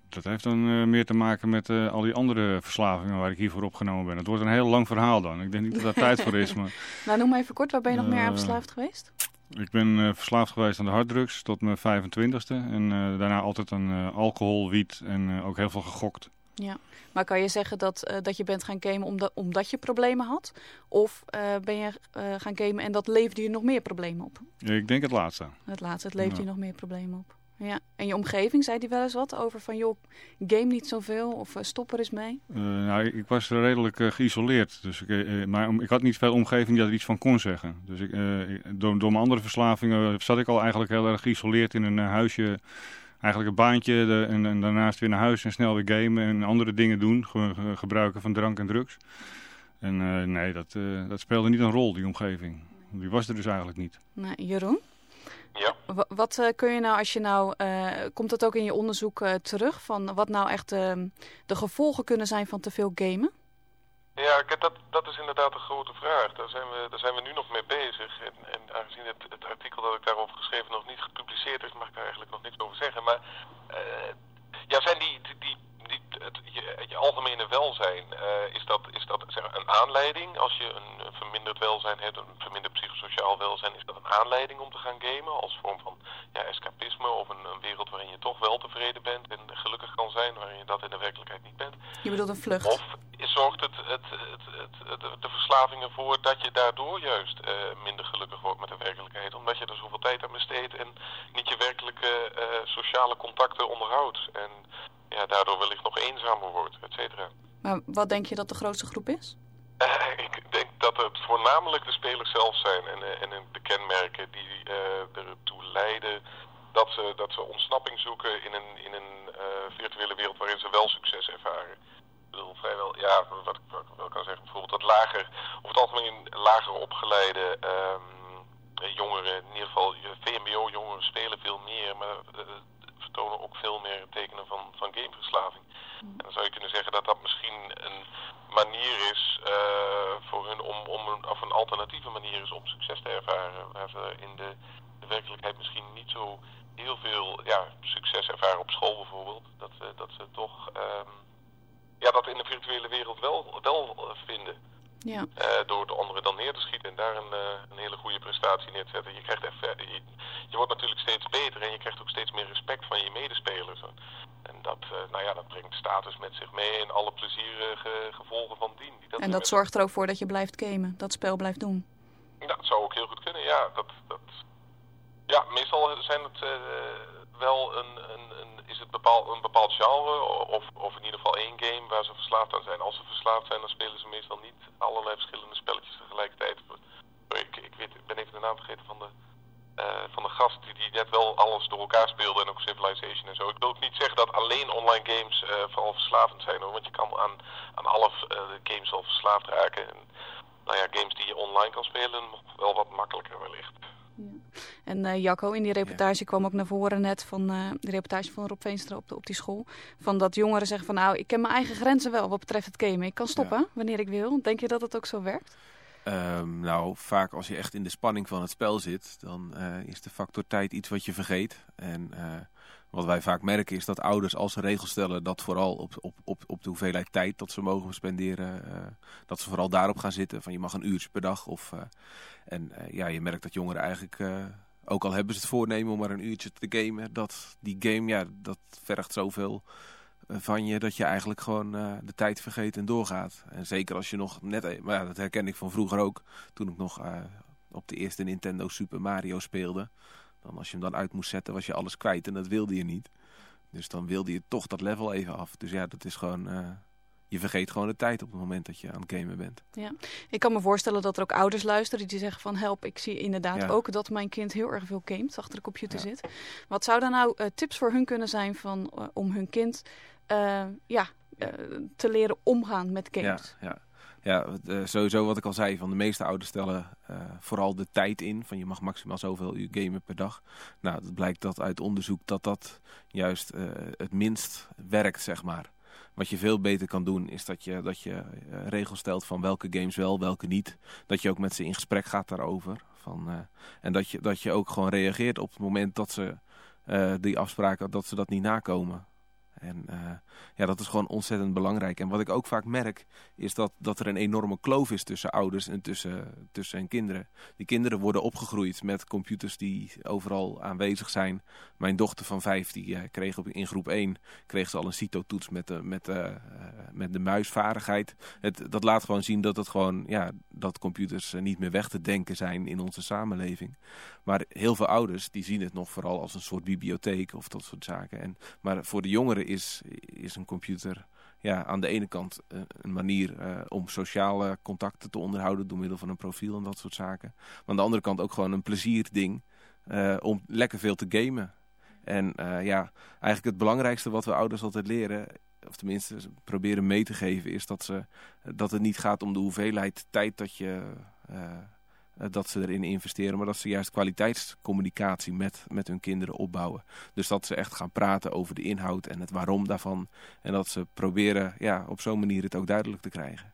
Dat heeft dan uh, meer te maken met uh, al die andere verslavingen waar ik hiervoor opgenomen ben. Het wordt een heel lang verhaal dan. Ik denk niet dat daar tijd voor is. Maar, nou, noem maar even kort. Waar ben je nog meer aan verslaafd geweest? Ik ben uh, verslaafd geweest aan de harddrugs tot mijn 25ste. En daarna altijd aan alcohol, wiet en ook heel veel gegokt. Ja, maar kan je zeggen dat, dat je bent gaan gamen omdat, omdat je problemen had? Of ben je gaan gamen en dat leverde je nog meer problemen op? Ja, ik denk het laatste. Het laatste, het leverde ja. je nog meer problemen op. Ja, en je omgeving, zei die wel eens wat over van joh, game niet zoveel of uh, stop er eens mee? Uh, nou, ik was redelijk uh, geïsoleerd, dus ik, maar ik had niet veel omgeving die er iets van kon zeggen. Dus ik, door, door mijn andere verslavingen zat ik al eigenlijk heel erg geïsoleerd in een huisje, eigenlijk een baantje de, en, en, daarnaast weer naar huis en snel weer gamen en andere dingen doen, ge, ge, gebruiken van drank en drugs. En nee, dat, dat speelde niet een rol, die omgeving. Die was er dus eigenlijk niet. Nee, Jeroen? Ja. Wat uh, kun je nou, als je nou, uh, komt dat ook in je onderzoek uh, terug, van wat nou echt de gevolgen kunnen zijn van te veel gamen? Ja, dat, dat is inderdaad een grote vraag. Daar zijn we, daar zijn we nu nog mee bezig. En, en aangezien het, het artikel dat ik daarover geschreven nog niet gepubliceerd is, mag ik daar eigenlijk nog niks over zeggen. Maar ja, zijn die, die, die, het, je, je algemene welzijn, uh, is dat, is dat zeg, een aanleiding? Als je een, een verminderd welzijn hebt, een verminderd psychosociaal welzijn, is dat een aanleiding om te gaan gamen als vorm van ja, escapisme of een, een wereld waarin je toch wel tevreden bent en gelukkig kan zijn, waarin je dat in de werkelijkheid niet bent? Je bedoelt een vlucht? Of zorgt het, het, het, het, de verslaving ervoor dat je daardoor juist uh, minder gelukkig wordt met de werkelijkheid, omdat je er zoveel tijd aan besteedt en niet je werkelijke uh, sociale contacten onderhoudt. En ja, daardoor wellicht nog eenzamer wordt, et cetera. Maar wat denk je dat de grootste groep is? Uh, ik denk dat het voornamelijk de spelers zelf zijn en, uh, en de kenmerken die uh, ertoe leiden dat ze, dat ze ontsnapping zoeken in een, in een virtuele wereld waarin ze wel succes ervaren. Ik bedoel, vrijwel, ja, wat ik, wat ik wel kan zeggen, bijvoorbeeld dat lager, over het algemeen lager opgeleide um, jongeren, in ieder geval VMBO-jongeren spelen veel meer, maar vertonen ook veel meer tekenen van, van En dan zou je kunnen zeggen dat dat misschien een manier is uh, voor hun om, om een, of een alternatieve manier is om succes te ervaren. Waar ze in de, de werkelijkheid misschien niet zo heel veel ja, succes ervaren op school bijvoorbeeld. Dat, uh, dat ze toch um, ja, dat in de virtuele wereld wel, wel vinden. Ja. Uh, door de anderen dan neer te schieten en daar een, uh, een hele goede prestatie neer te zetten. Je, krijgt even, je, je, wordt natuurlijk steeds beter en je krijgt ook steeds meer respect van je medespelers. En dat, uh, nou ja, dat brengt status met zich mee en alle plezierige gevolgen van dien. Die dat en dat zorgt er ook voor dat je blijft gamen, dat spel blijft doen. Dat zou ook heel goed kunnen, ja. Dat, dat, ja, meestal zijn het wel een, een, een, is het bepaal, een bepaald genre of, of in ieder geval één game waar ze verslaafd aan zijn. Als ze verslaafd zijn, dan spelen ze meestal niet allerlei verschillende spelletjes tegelijkertijd. Ik, ik, weet, ik ben even de naam vergeten van de, uh, van de gast die, die net wel alles door elkaar speelde en ook Civilization en zo. Ik wil ook niet zeggen dat alleen online games uh, vooral verslavend zijn hoor, want je kan aan, aan alle uh, games al verslaafd raken. En, nou ja, games die je online kan spelen, wel wat makkelijker wellicht. En uh, Jacco, in die reportage ja. kwam ook naar voren net van uh, de reportage van Rob Veenstra op, de, op die school. Van dat jongeren zeggen van nou, ik ken mijn eigen grenzen wel wat betreft het gamen. Ik kan stoppen ja. wanneer ik wil. Denk je dat het ook zo werkt? Um, nou, vaak als je echt in de spanning van het spel zit, dan uh, is de factor tijd iets wat je vergeet. En Wat wij vaak merken is dat ouders als ze regels stellen dat vooral op, op, op, op de hoeveelheid tijd dat ze mogen spenderen, uh, dat ze vooral daarop gaan zitten. Van je mag een uurtje per dag. Of, uh, en uh, ja, je merkt dat jongeren eigenlijk, ook al hebben ze het voornemen om maar een uurtje te gamen, dat die game, ja, dat vergt zoveel van je dat je eigenlijk gewoon de tijd vergeet en doorgaat. En zeker als je nog net, maar ja, dat herken ik van vroeger ook, toen ik nog op de eerste Nintendo Super Mario speelde. Dan als je hem dan uit moest zetten was je alles kwijt en dat wilde je niet. Dus dan wilde je toch dat level even af. Dus ja, dat is gewoon... Uh, je vergeet gewoon de tijd op het moment dat je aan het gamen bent. Ja, ik kan me voorstellen dat er ook ouders luisteren die zeggen van help, ik zie inderdaad ja. ook dat mijn kind heel erg veel gamet, achter de computer ja. zit. Wat zouden nou uh, tips voor hun kunnen zijn van, uh, om hun kind ja, te leren omgaan met games? Ja, ja ja, sowieso wat ik al zei, van de meeste ouders stellen uh, vooral de tijd in. Van je mag maximaal zoveel uur gamen per dag. Nou, het blijkt dat uit onderzoek dat dat juist uh, het minst werkt, zeg maar. Wat je veel beter kan doen is dat je, dat je regels stelt van welke games wel, welke niet. Dat je ook met ze in gesprek gaat daarover. Van, en dat je, dat je ook gewoon reageert op het moment dat ze die afspraken, dat ze dat niet nakomen. En uh, ja, dat is gewoon ontzettend belangrijk. En wat ik ook vaak merk, is dat, dat er een enorme kloof is tussen ouders en tussen, tussen hun kinderen. Die kinderen worden opgegroeid met computers die overal aanwezig zijn. Mijn dochter van vijf, die uh, kreeg op, in groep 1 kreeg ze al een CITO-toets met de, met, uh, met de muisvaardigheid. Het, dat laat gewoon zien dat, het gewoon, ja, dat computers niet meer weg te denken zijn in onze samenleving. Maar heel veel ouders die zien het nog vooral als een soort bibliotheek of dat soort zaken. En, maar voor de jongeren is, is een computer ja, aan de ene kant uh, een manier uh, om sociale contacten te onderhouden door middel van een profiel en dat soort zaken. Maar aan de andere kant ook gewoon een plezierding uh, om lekker veel te gamen. En ja, eigenlijk het belangrijkste wat we ouders altijd leren, of tenminste proberen mee te geven, is dat, ze, dat het niet gaat om de hoeveelheid tijd dat je dat ze erin investeren, maar dat ze juist kwaliteitscommunicatie met, met hun kinderen opbouwen. Dus dat ze echt gaan praten over de inhoud en het waarom daarvan. En dat ze proberen ja, op zo'n manier het ook duidelijk te krijgen.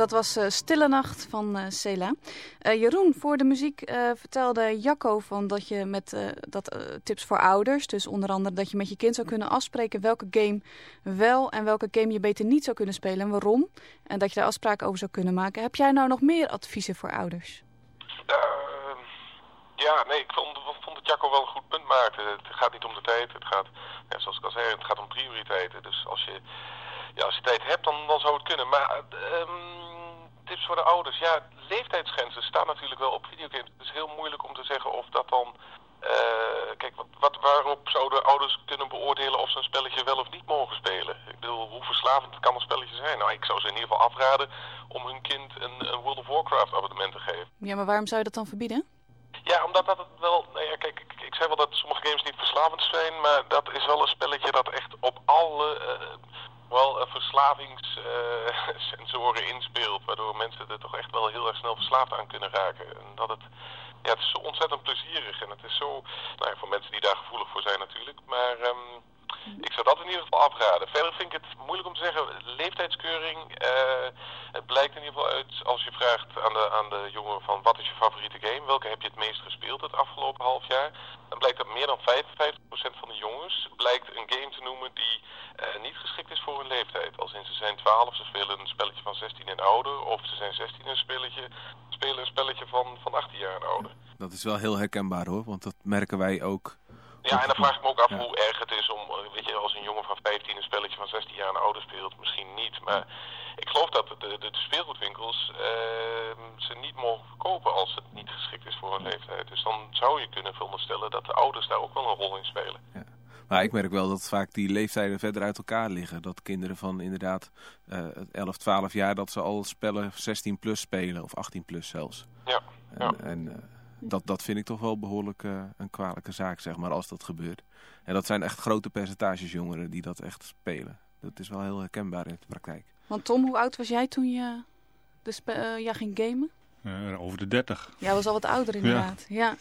Dat was uh, Stille Nacht van uh, Cela. Uh, Jeroen, voor de muziek vertelde Jacco van dat je met dat, tips voor ouders, dus onder andere dat je met je kind zou kunnen afspreken welke game wel en welke game je beter niet zou kunnen spelen en waarom. En dat je daar afspraken over zou kunnen maken. Heb jij nou nog meer adviezen voor ouders? ja, nee, ik vond, vond dat Jacco wel een goed punt maakte. Het gaat niet om de tijd, het gaat, zoals ik al zei, het gaat om prioriteiten. Dus als je ja, als je tijd hebt, dan, dan zou het kunnen. Maar um, tips voor de ouders. Ja, leeftijdsgrenzen staan natuurlijk wel op videogames. Het is heel moeilijk om te zeggen of dat dan... Uh, kijk, wat, wat, waarop zouden ouders kunnen beoordelen of ze een spelletje wel of niet mogen spelen? Ik bedoel, hoe verslavend kan een spelletje zijn? Nou, ik zou ze in ieder geval afraden om hun kind een, een World of Warcraft abonnement te geven. Ja, maar waarom zou je dat dan verbieden? Ja, omdat dat het wel... Nou ja, kijk, ik, ik zei wel dat sommige games niet verslavend zijn, maar dat is wel een spelletje dat echt op alle... Uh, wel verslavingssensoren inspeelt. Waardoor mensen er toch echt wel heel erg snel verslaafd aan kunnen raken. En dat het, ja, het is zo ontzettend plezierig. En het is zo, nou ja, voor mensen die daar gevoelig voor zijn natuurlijk. Maar um, ik zou dat in ieder geval afraden. Verder vind ik het moeilijk om te zeggen. Leeftijdskeuring, uh, het blijkt in ieder geval uit als je vraagt aan de, aan de jongeren van wat is je favoriete game? Welke heb je het meest gespeeld het afgelopen half jaar? Dan blijkt dat meer dan 55% van de jongens blijkt een game te noemen die uh, niet geschikt is voor hun leeftijd. Als in ze zijn 12, ze spelen een spelletje van 16 en ouder. Of ze zijn 16 en spelletje, spelen een spelletje van, van 18 jaar en ouder. Dat is wel heel herkenbaar hoor, want dat merken wij ook ja, en dan vraag ik me ook af hoe erg het is om, eh, weet je, als een jongen van 15 een spelletje van 16 jaar en ouder speelt, misschien niet. Maar ik geloof dat de, de, de speelgoedwinkels uh, ze niet mogen verkopen als het niet geschikt is voor hun leeftijd. Dus dan zou je kunnen veronderstellen dat de ouders daar ook wel een rol in spelen. Ja. Maar ik merk wel dat vaak die leeftijden verder uit elkaar liggen. Dat kinderen van inderdaad uh, 11, 12 jaar, dat ze al spellen 16 plus spelen of 18 plus zelfs. Ja. ja. En, en uh, dat, dat vind ik toch wel behoorlijk uh, een kwalijke zaak, zeg maar, als dat gebeurt. En dat zijn echt grote percentages jongeren die dat echt spelen. Dat is wel heel herkenbaar in de praktijk. Want Tom, hoe oud was jij toen je, de uh, ja, ging gamen? Uh, over de 30. Jij was al wat ouder inderdaad, ja. ja.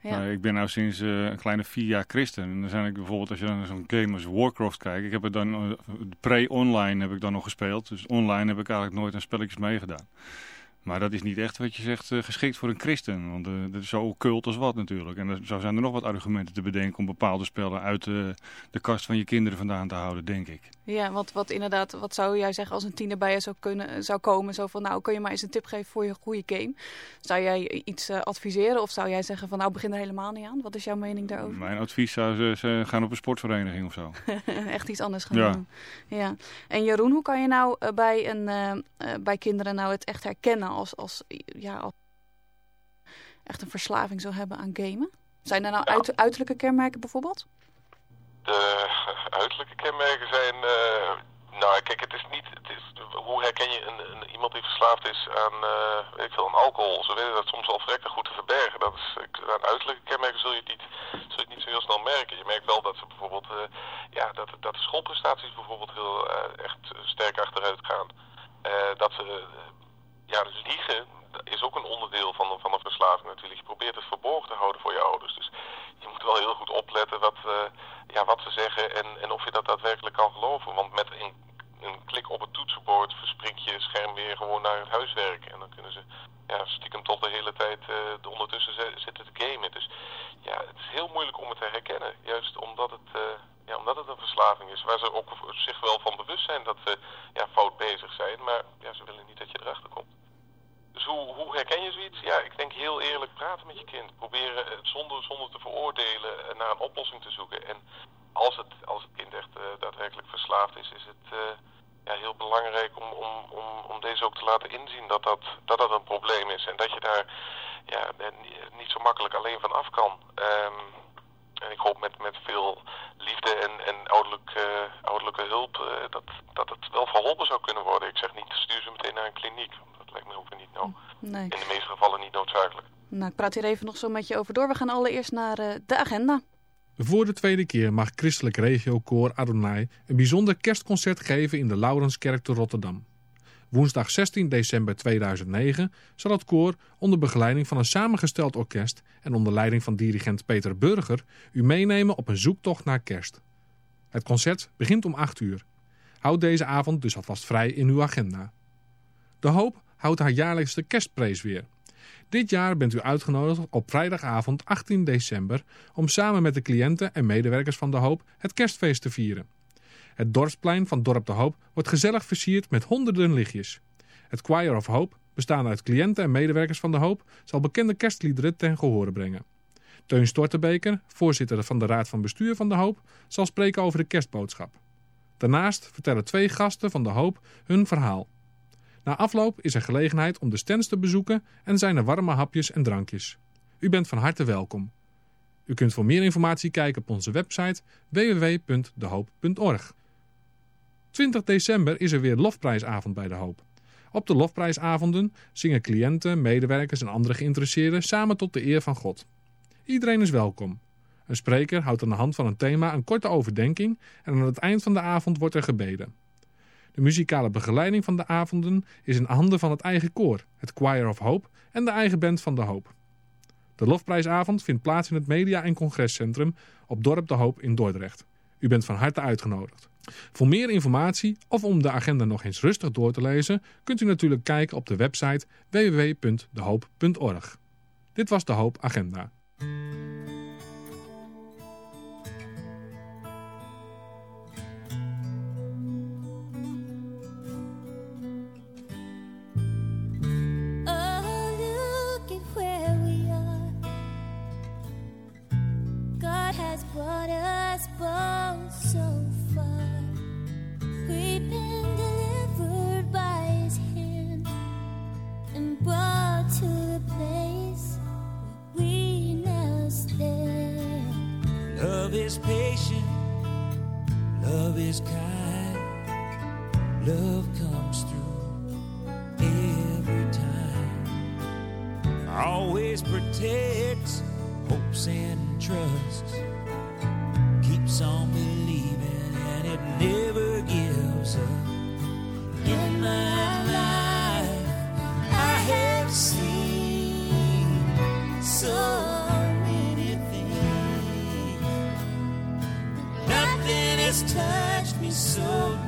Ja. Uh, ik ben nou sinds uh, een kleine vier jaar christen. En dan zijn ik bijvoorbeeld, als je naar zo'n game als Warcraft kijkt. Ik heb het dan, uh, pre-online heb ik dan nog gespeeld. Dus online heb ik eigenlijk nooit aan spelletjes meegedaan. Maar dat is niet echt wat je zegt uh, geschikt voor een christen. Want uh, dat is zo cult als wat natuurlijk. En zo zijn er nog wat argumenten te bedenken om bepaalde spellen uit uh, de kast van je kinderen vandaan te houden, denk ik. Ja, want wat inderdaad, wat zou jij zeggen als een tiener bij je zou, kunnen, zou komen? Zo van, nou kun je maar eens een tip geven voor je goede game. Zou jij iets adviseren of zou jij zeggen van, nou begin er helemaal niet aan? Wat is jouw mening daarover? Mijn advies zou ze, gaan op een sportvereniging of zo. echt iets anders gaan ja. doen. Ja. En Jeroen, hoe kan je nou bij, een, bij kinderen nou het echt herkennen als, als, ja, als echt een verslaving zou hebben aan gamen? Zijn er nou ja. uit, uiterlijke kenmerken bijvoorbeeld? De uiterlijke kenmerken zijn... Uh, nou, kijk, het is niet... Het is, hoe herken je een, een, iemand die verslaafd is aan, uh, weet ik veel, aan alcohol? Ze weten dat soms al verrekte goed te verbergen. Dat is, aan uiterlijke kenmerken zul je, het niet, zul je het niet zo heel snel merken. Je merkt wel dat ze bijvoorbeeld... Uh, ja, dat, dat de schoolprestaties bijvoorbeeld heel echt sterk achteruit gaan. dat ze ja, liegen is ook een onderdeel van, van een verslaving natuurlijk. Je probeert het verborgen te houden voor je ouders. Dus je moet wel heel goed opletten wat, uh, ja, wat ze zeggen en, en of je dat daadwerkelijk kan geloven. Want met een, een klik op het toetsenbord verspringt je scherm weer gewoon naar het huiswerk. En dan kunnen ze ja, stiekem tot de hele tijd uh, ondertussen zitten te gamen. Dus ja, het is heel moeilijk om het te herkennen. Juist omdat het, uh, ja, omdat het een verslaving is. Waar ze ook zich wel van bewust zijn dat ze ja, fout bezig zijn. Maar ja, ze willen niet dat je erachter komt. Dus hoe, hoe herken je zoiets? Ja, ik denk heel eerlijk praten met je kind. Proberen het zonder, zonder te veroordelen naar een oplossing te zoeken. En als het, als het kind echt uh, daadwerkelijk verslaafd is, is het uh, ja, heel belangrijk om, om, om, om deze ook te laten inzien dat dat, dat dat een probleem is. En dat je daar ja, niet zo makkelijk alleen van af kan. Um, en ik hoop met, met veel liefde en, en ouderlijk, uh, ouderlijke hulp uh, dat, dat het wel verholpen zou kunnen worden. Ik zeg niet, stuur ze meteen naar een kliniek. Dat lijkt me ook niet nou, nee. in de meeste gevallen niet noodzakelijk. Nou, ik praat hier even nog zo met je over door. We gaan allereerst naar uh, de agenda. Voor de tweede keer mag Christelijk Regiokoor Adonai een bijzonder kerstconcert geven in de Laurenskerk te Rotterdam. Woensdag 16 december 2009 zal het koor onder begeleiding van een samengesteld orkest en onder leiding van dirigent Peter Burger u meenemen op een zoektocht naar kerst. Het concert begint om 8 uur. Houd deze avond dus alvast vrij in uw agenda. De Hoop houdt haar jaarlijkse kerstprijs weer. Dit jaar bent u uitgenodigd op vrijdagavond 18 december om samen met de cliënten en medewerkers van De Hoop het kerstfeest te vieren. Het dorpsplein van Dorp De Hoop wordt gezellig versierd met honderden lichtjes. Het Choir of Hope, bestaande uit cliënten en medewerkers van De Hoop, zal bekende kerstliederen ten gehore brengen. Teun Stortebeker, voorzitter van de Raad van Bestuur van De Hoop, zal spreken over de kerstboodschap. Daarnaast vertellen twee gasten van De Hoop hun verhaal. Na afloop is er gelegenheid om de stands te bezoeken en zijn er warme hapjes en drankjes. U bent van harte welkom. U kunt voor meer informatie kijken op onze website www.dehoop.org. 20 december is er weer lofprijsavond bij De Hoop. Op de lofprijsavonden zingen cliënten, medewerkers en andere geïnteresseerden samen tot de eer van God. Iedereen is welkom. Een spreker houdt aan de hand van een thema een korte overdenking en aan het eind van de avond wordt er gebeden. De muzikale begeleiding van de avonden is in handen van het eigen koor, het Choir of Hope en de eigen band van De Hoop. De lofprijsavond vindt plaats in het Media- en Congrescentrum op Dorp De Hoop in Dordrecht. U bent van harte uitgenodigd. Voor meer informatie of om de agenda nog eens rustig door te lezen, kunt u natuurlijk kijken op de website www.dehoop.org. Dit was De Hoop Agenda. Brought us both so far. We've been delivered by His hand and brought to the place where we now stand. Love is patient, love is kind, love comes through every time. Always protects, hopes and trusts, keeps on believing, and it never gives up. In my life, I have seen so many things. Nothing has touched me so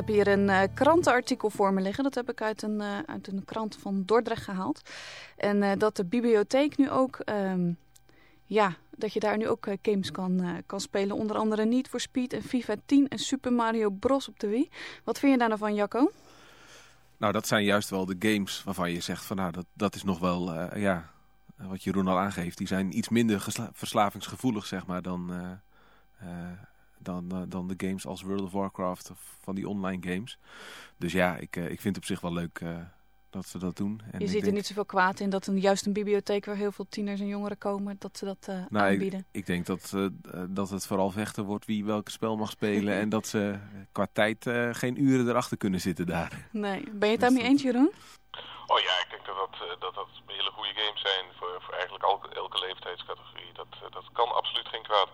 heb hier een eh, krantenartikel voor me liggen. Dat heb ik uit een, eh, uit een krant van Dordrecht gehaald. En eh, dat de bibliotheek nu ook... ehm, ja, dat je daar nu ook games kan, kan spelen. Onder andere Need for Speed en FIFA 10 en Super Mario Bros. op de Wii. Wat vind je daar nou van, Jacco? Nou, dat zijn juist wel de games waarvan je zegt van nou, dat, dat is nog wel, ja, wat Jeroen al aangeeft. Die zijn iets minder verslavingsgevoelig, zeg maar, dan, dan, eh, dan de games als World of Warcraft of van die online games. Dus ja, ik, eh, ik vind het op zich wel leuk eh, dat ze dat doen. En je ziet er niet zoveel kwaad in dat een, juist een bibliotheek waar heel veel tieners en jongeren komen, dat ze dat eh, Nou, aanbieden. ik, ik denk dat, dat het vooral vechten wordt wie welke spel mag spelen. en dat ze qua tijd eh, geen uren erachter kunnen zitten daar. Nee, ben je het daarmee eens, Jeroen? Oh ja, ik denk dat dat, dat, dat hele goede games zijn voor, voor eigenlijk elke, elke leeftijdscategorie. Dat, dat kan absoluut geen kwaad.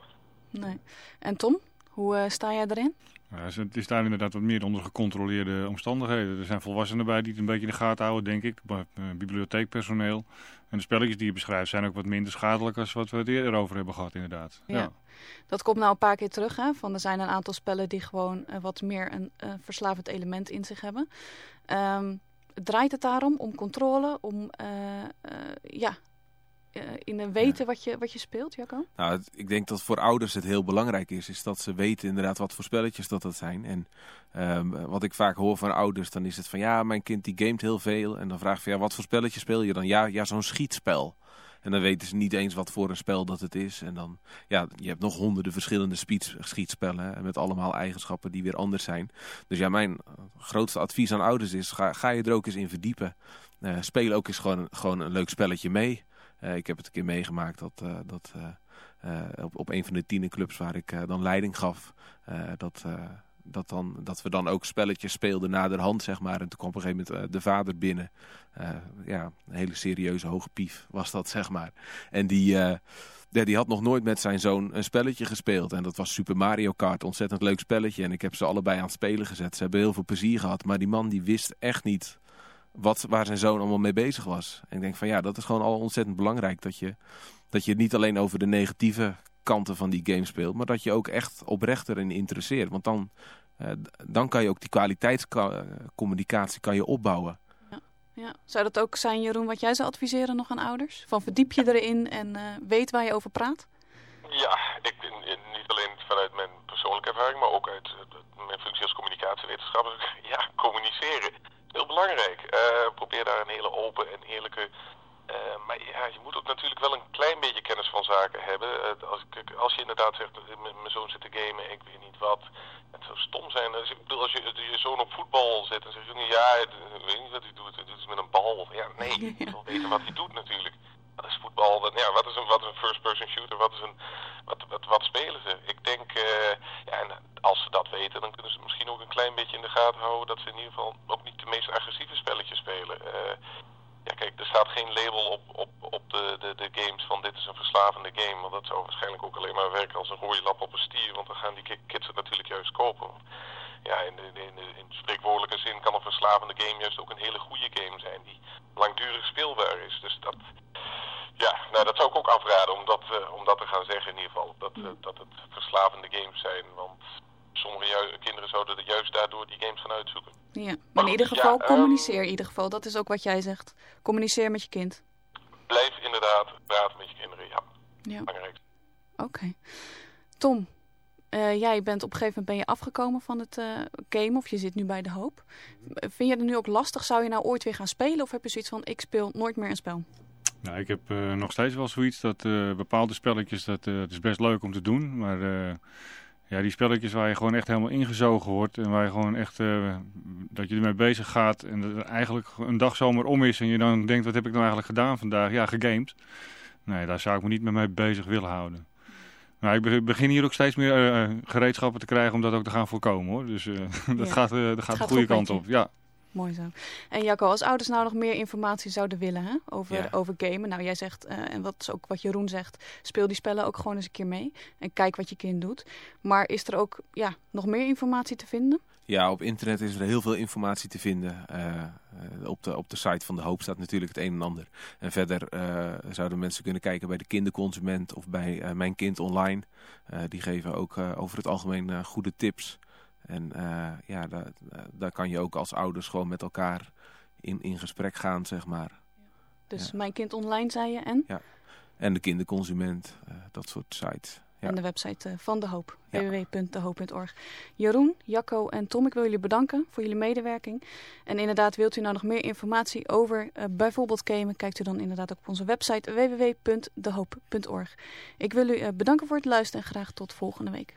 Nee. En Tom, hoe eh, sta jij erin? Ja, het is daar inderdaad wat meer onder gecontroleerde omstandigheden. Er zijn volwassenen bij die het een beetje in de gaten houden, denk ik. Eh, bibliotheekpersoneel. En de spelletjes die je beschrijft zijn ook wat minder schadelijk als wat we het eerder over hebben gehad, inderdaad. Ja. Ja. Dat komt nou een paar keer terug. Hè? Van, er zijn een aantal spellen die gewoon eh, wat meer een verslavend element in zich hebben. Ehm, draait het daarom om controle, om ja, in een weten wat, je, wat je speelt, Jacco? Nou, het- ik denk dat voor ouders het heel belangrijk is, is dat ze weten inderdaad wat voor spelletjes dat dat zijn. En ehm, wat ik vaak hoor van ouders, dan is het van ja, mijn kind die gamet heel veel. En dan vraag van ja, wat voor spelletje speel je dan? Ja, ja zo'n schietspel. En dan weten ze niet eens wat voor een spel dat het is. En dan, ja, je hebt nog honderden verschillende schietspellen. hè, Met allemaal eigenschappen die weer anders zijn. Dus ja, mijn eh, grootste advies aan ouders is, ga, ga je er ook eens in verdiepen. Eh, speel ook eens gewoon, gewoon een leuk spelletje mee. Eh, ik heb het een keer meegemaakt dat, eh, dat eh, op, op een van de tienerclubs waar ik dan leiding gaf, dat, dat, dan, dat we dan ook spelletjes speelden naderhand, zeg maar. En toen kwam op een gegeven moment de vader binnen. Ja, een hele serieuze hoge pief was dat, zeg maar. En die... die had nog nooit met zijn zoon een spelletje gespeeld. En dat was Super Mario Kart. Ontzettend leuk spelletje. En ik heb ze allebei aan het spelen gezet. Ze hebben heel veel plezier gehad. Maar die man die wist echt niet wat, waar zijn zoon allemaal mee bezig was. En ik denk van ja, dat is gewoon al ontzettend belangrijk. Dat je, dat je niet alleen over de negatieve kanten van die game speelt. Maar dat je ook echt oprecht erin interesseert. Want dan, eh, dan kan je ook die kwaliteitscommunicatie kan je opbouwen. Ja. Zou dat ook zijn, Jeroen, wat jij zou adviseren nog aan ouders? Van verdiep je erin en eh, weet waar je over praat? Ja, ik eh, niet alleen vanuit mijn persoonlijke ervaring, maar ook uit mijn functie als communicatiewetenschapper. Ja, communiceren. Heel belangrijk. Eh, probeer daar een hele open en eerlijke. eh, maar ja, je moet ook natuurlijk wel een klein beetje kennis van zaken hebben. Eh, als, als je inderdaad zegt, mijn zoon zit te gamen, ik weet niet wat. Het zou stom zijn. Dus ik bedoel, als je je zoon op voetbal zet en zegt, jongen, ja, ik weet niet wat hij doet. Hij doet het met een bal. Ja, nee, je moet wel weten wat hij doet natuurlijk. Wat is voetbal? Ja, wat is een, wat een first-person shooter? Wat, is een, wat, wat, wat spelen ze? Ik denk, eh, ja, en als ze dat weten, dan kunnen ze misschien ook een klein beetje in de gaten houden dat ze in ieder geval ook niet de meest agressieve spelletjes spelen. Eh, ja, kijk, er staat geen label op, op, op de, de, de games van dit is een verslavende game. Want dat zou waarschijnlijk ook alleen maar werken als een rode lap op een stier. Want dan gaan die ki- kids het natuurlijk juist kopen. Ja, in in, in de spreekwoordelijke zin kan een verslavende game juist ook een hele goede game zijn. Die langdurig speelbaar is. Dus dat, ja, nou, dat zou ik ook afraden om dat, eh, om dat te gaan zeggen in ieder geval. Dat, eh, dat het verslavende games zijn. Want sommige kinderen zouden er juist daardoor die games gaan uitzoeken. Ja. Maar in ieder geval, ja, ehm, communiceer in ieder geval. Dat is ook wat jij zegt. Communiceer met je kind. Blijf inderdaad praten met je kinderen, ja. Ja. Belangrijk. Oké. Tom, eh, jij bent op een gegeven moment ben je afgekomen van het eh, game of je zit nu bij de hoop. Eh, Vind je het nu ook lastig? Zou je nou ooit weer gaan spelen of heb je zoiets van ik speel nooit meer een spel? Nou, ik heb eh, nog steeds wel zoiets dat eh, bepaalde spelletjes, dat, eh, het is best leuk om te doen. Maar eh, ja, die spelletjes waar je gewoon echt helemaal ingezogen wordt en waar je gewoon echt, eh, dat je ermee bezig gaat en dat er eigenlijk een dag zomaar om is en je dan denkt, wat heb ik nou eigenlijk gedaan vandaag? Ja, gegamed. Nee, daar zou ik me niet mee bezig willen houden. Nou, ik be- begin hier ook steeds meer eh, eh, gereedschappen te krijgen om dat ook te gaan voorkomen hoor. Dus dat Ja. gaat, eh, dat gaat, gaat de goede kant op. Ja. Mooi zo. En Jacco, als ouders nou nog meer informatie zouden willen hè, over, Ja. over gamen. Nou, jij zegt, eh, en wat is ook wat Jeroen zegt, speel die spellen ook gewoon eens een keer mee. En kijk wat je kind doet. Maar is er ook ja, nog meer informatie te vinden? Ja, op internet is er heel veel informatie te vinden. Eh, eh, op, de, op de site van De Hoop staat natuurlijk het een en ander. En verder zouden mensen kunnen kijken bij de kinderconsument of bij Mijn Kind Online. Die geven ook over het algemeen goede tips. En eh, ja, daar, daar kan je ook als ouders gewoon met elkaar in, in gesprek gaan, zeg maar. Dus mijn kind online zei je en? Ja. En de kinderconsument, eh, dat soort sites. Ja. En de website eh, van De Hoop, Ja. www.dehoop.org. Jeroen, Jacco en Tom, ik wil jullie bedanken voor jullie medewerking. En inderdaad, wilt u nou nog meer informatie over bijvoorbeeld gamen, kijkt u dan inderdaad ook op onze website www.dehoop.org. Ik wil u bedanken voor het luisteren en graag tot volgende week.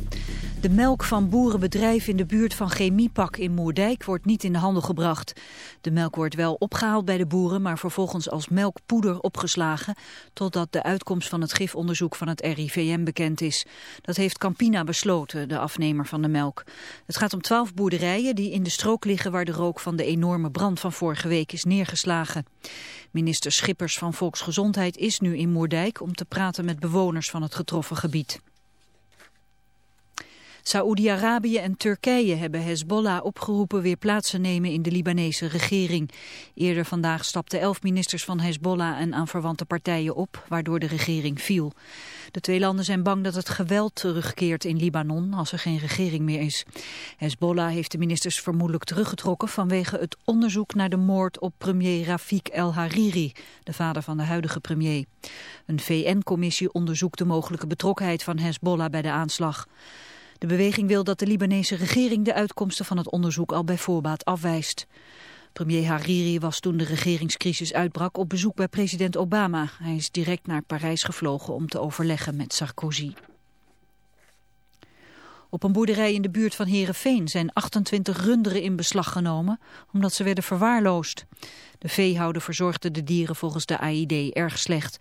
De melk van boerenbedrijven in de buurt van Chemiepak in Moerdijk wordt niet in de handel gebracht. De melk wordt wel opgehaald bij de boeren, maar vervolgens als melkpoeder opgeslagen, totdat de uitkomst van het gifonderzoek van het RIVM bekend is. Dat heeft Campina besloten, de afnemer van de melk. Het gaat om twaalf boerderijen die in de strook liggen waar de rook van de enorme brand van vorige week is neergeslagen. Minister Schippers van Volksgezondheid is nu in Moerdijk om te praten met bewoners van het getroffen gebied. Saoedi-Arabië en Turkije hebben Hezbollah opgeroepen weer plaats te nemen in de Libanese regering. Eerder vandaag stapten elf ministers van Hezbollah en aanverwante partijen op, waardoor de regering viel. De twee landen zijn bang dat het geweld terugkeert in Libanon als er geen regering meer is. Hezbollah heeft de ministers vermoedelijk teruggetrokken vanwege het onderzoek naar de moord op premier Rafik El Hariri, de vader van de huidige premier. Een VN-commissie onderzoekt de mogelijke betrokkenheid van Hezbollah bij de aanslag. De beweging wil dat de Libanese regering de uitkomsten van het onderzoek al bij voorbaat afwijst. Premier Hariri was toen de regeringscrisis uitbrak op bezoek bij president Obama. Hij is direct naar Parijs gevlogen om te overleggen met Sarkozy. Op een boerderij in de buurt van Heerenveen zijn 28 runderen in beslag genomen omdat ze werden verwaarloosd. De veehouder verzorgde de dieren volgens de AID erg slecht.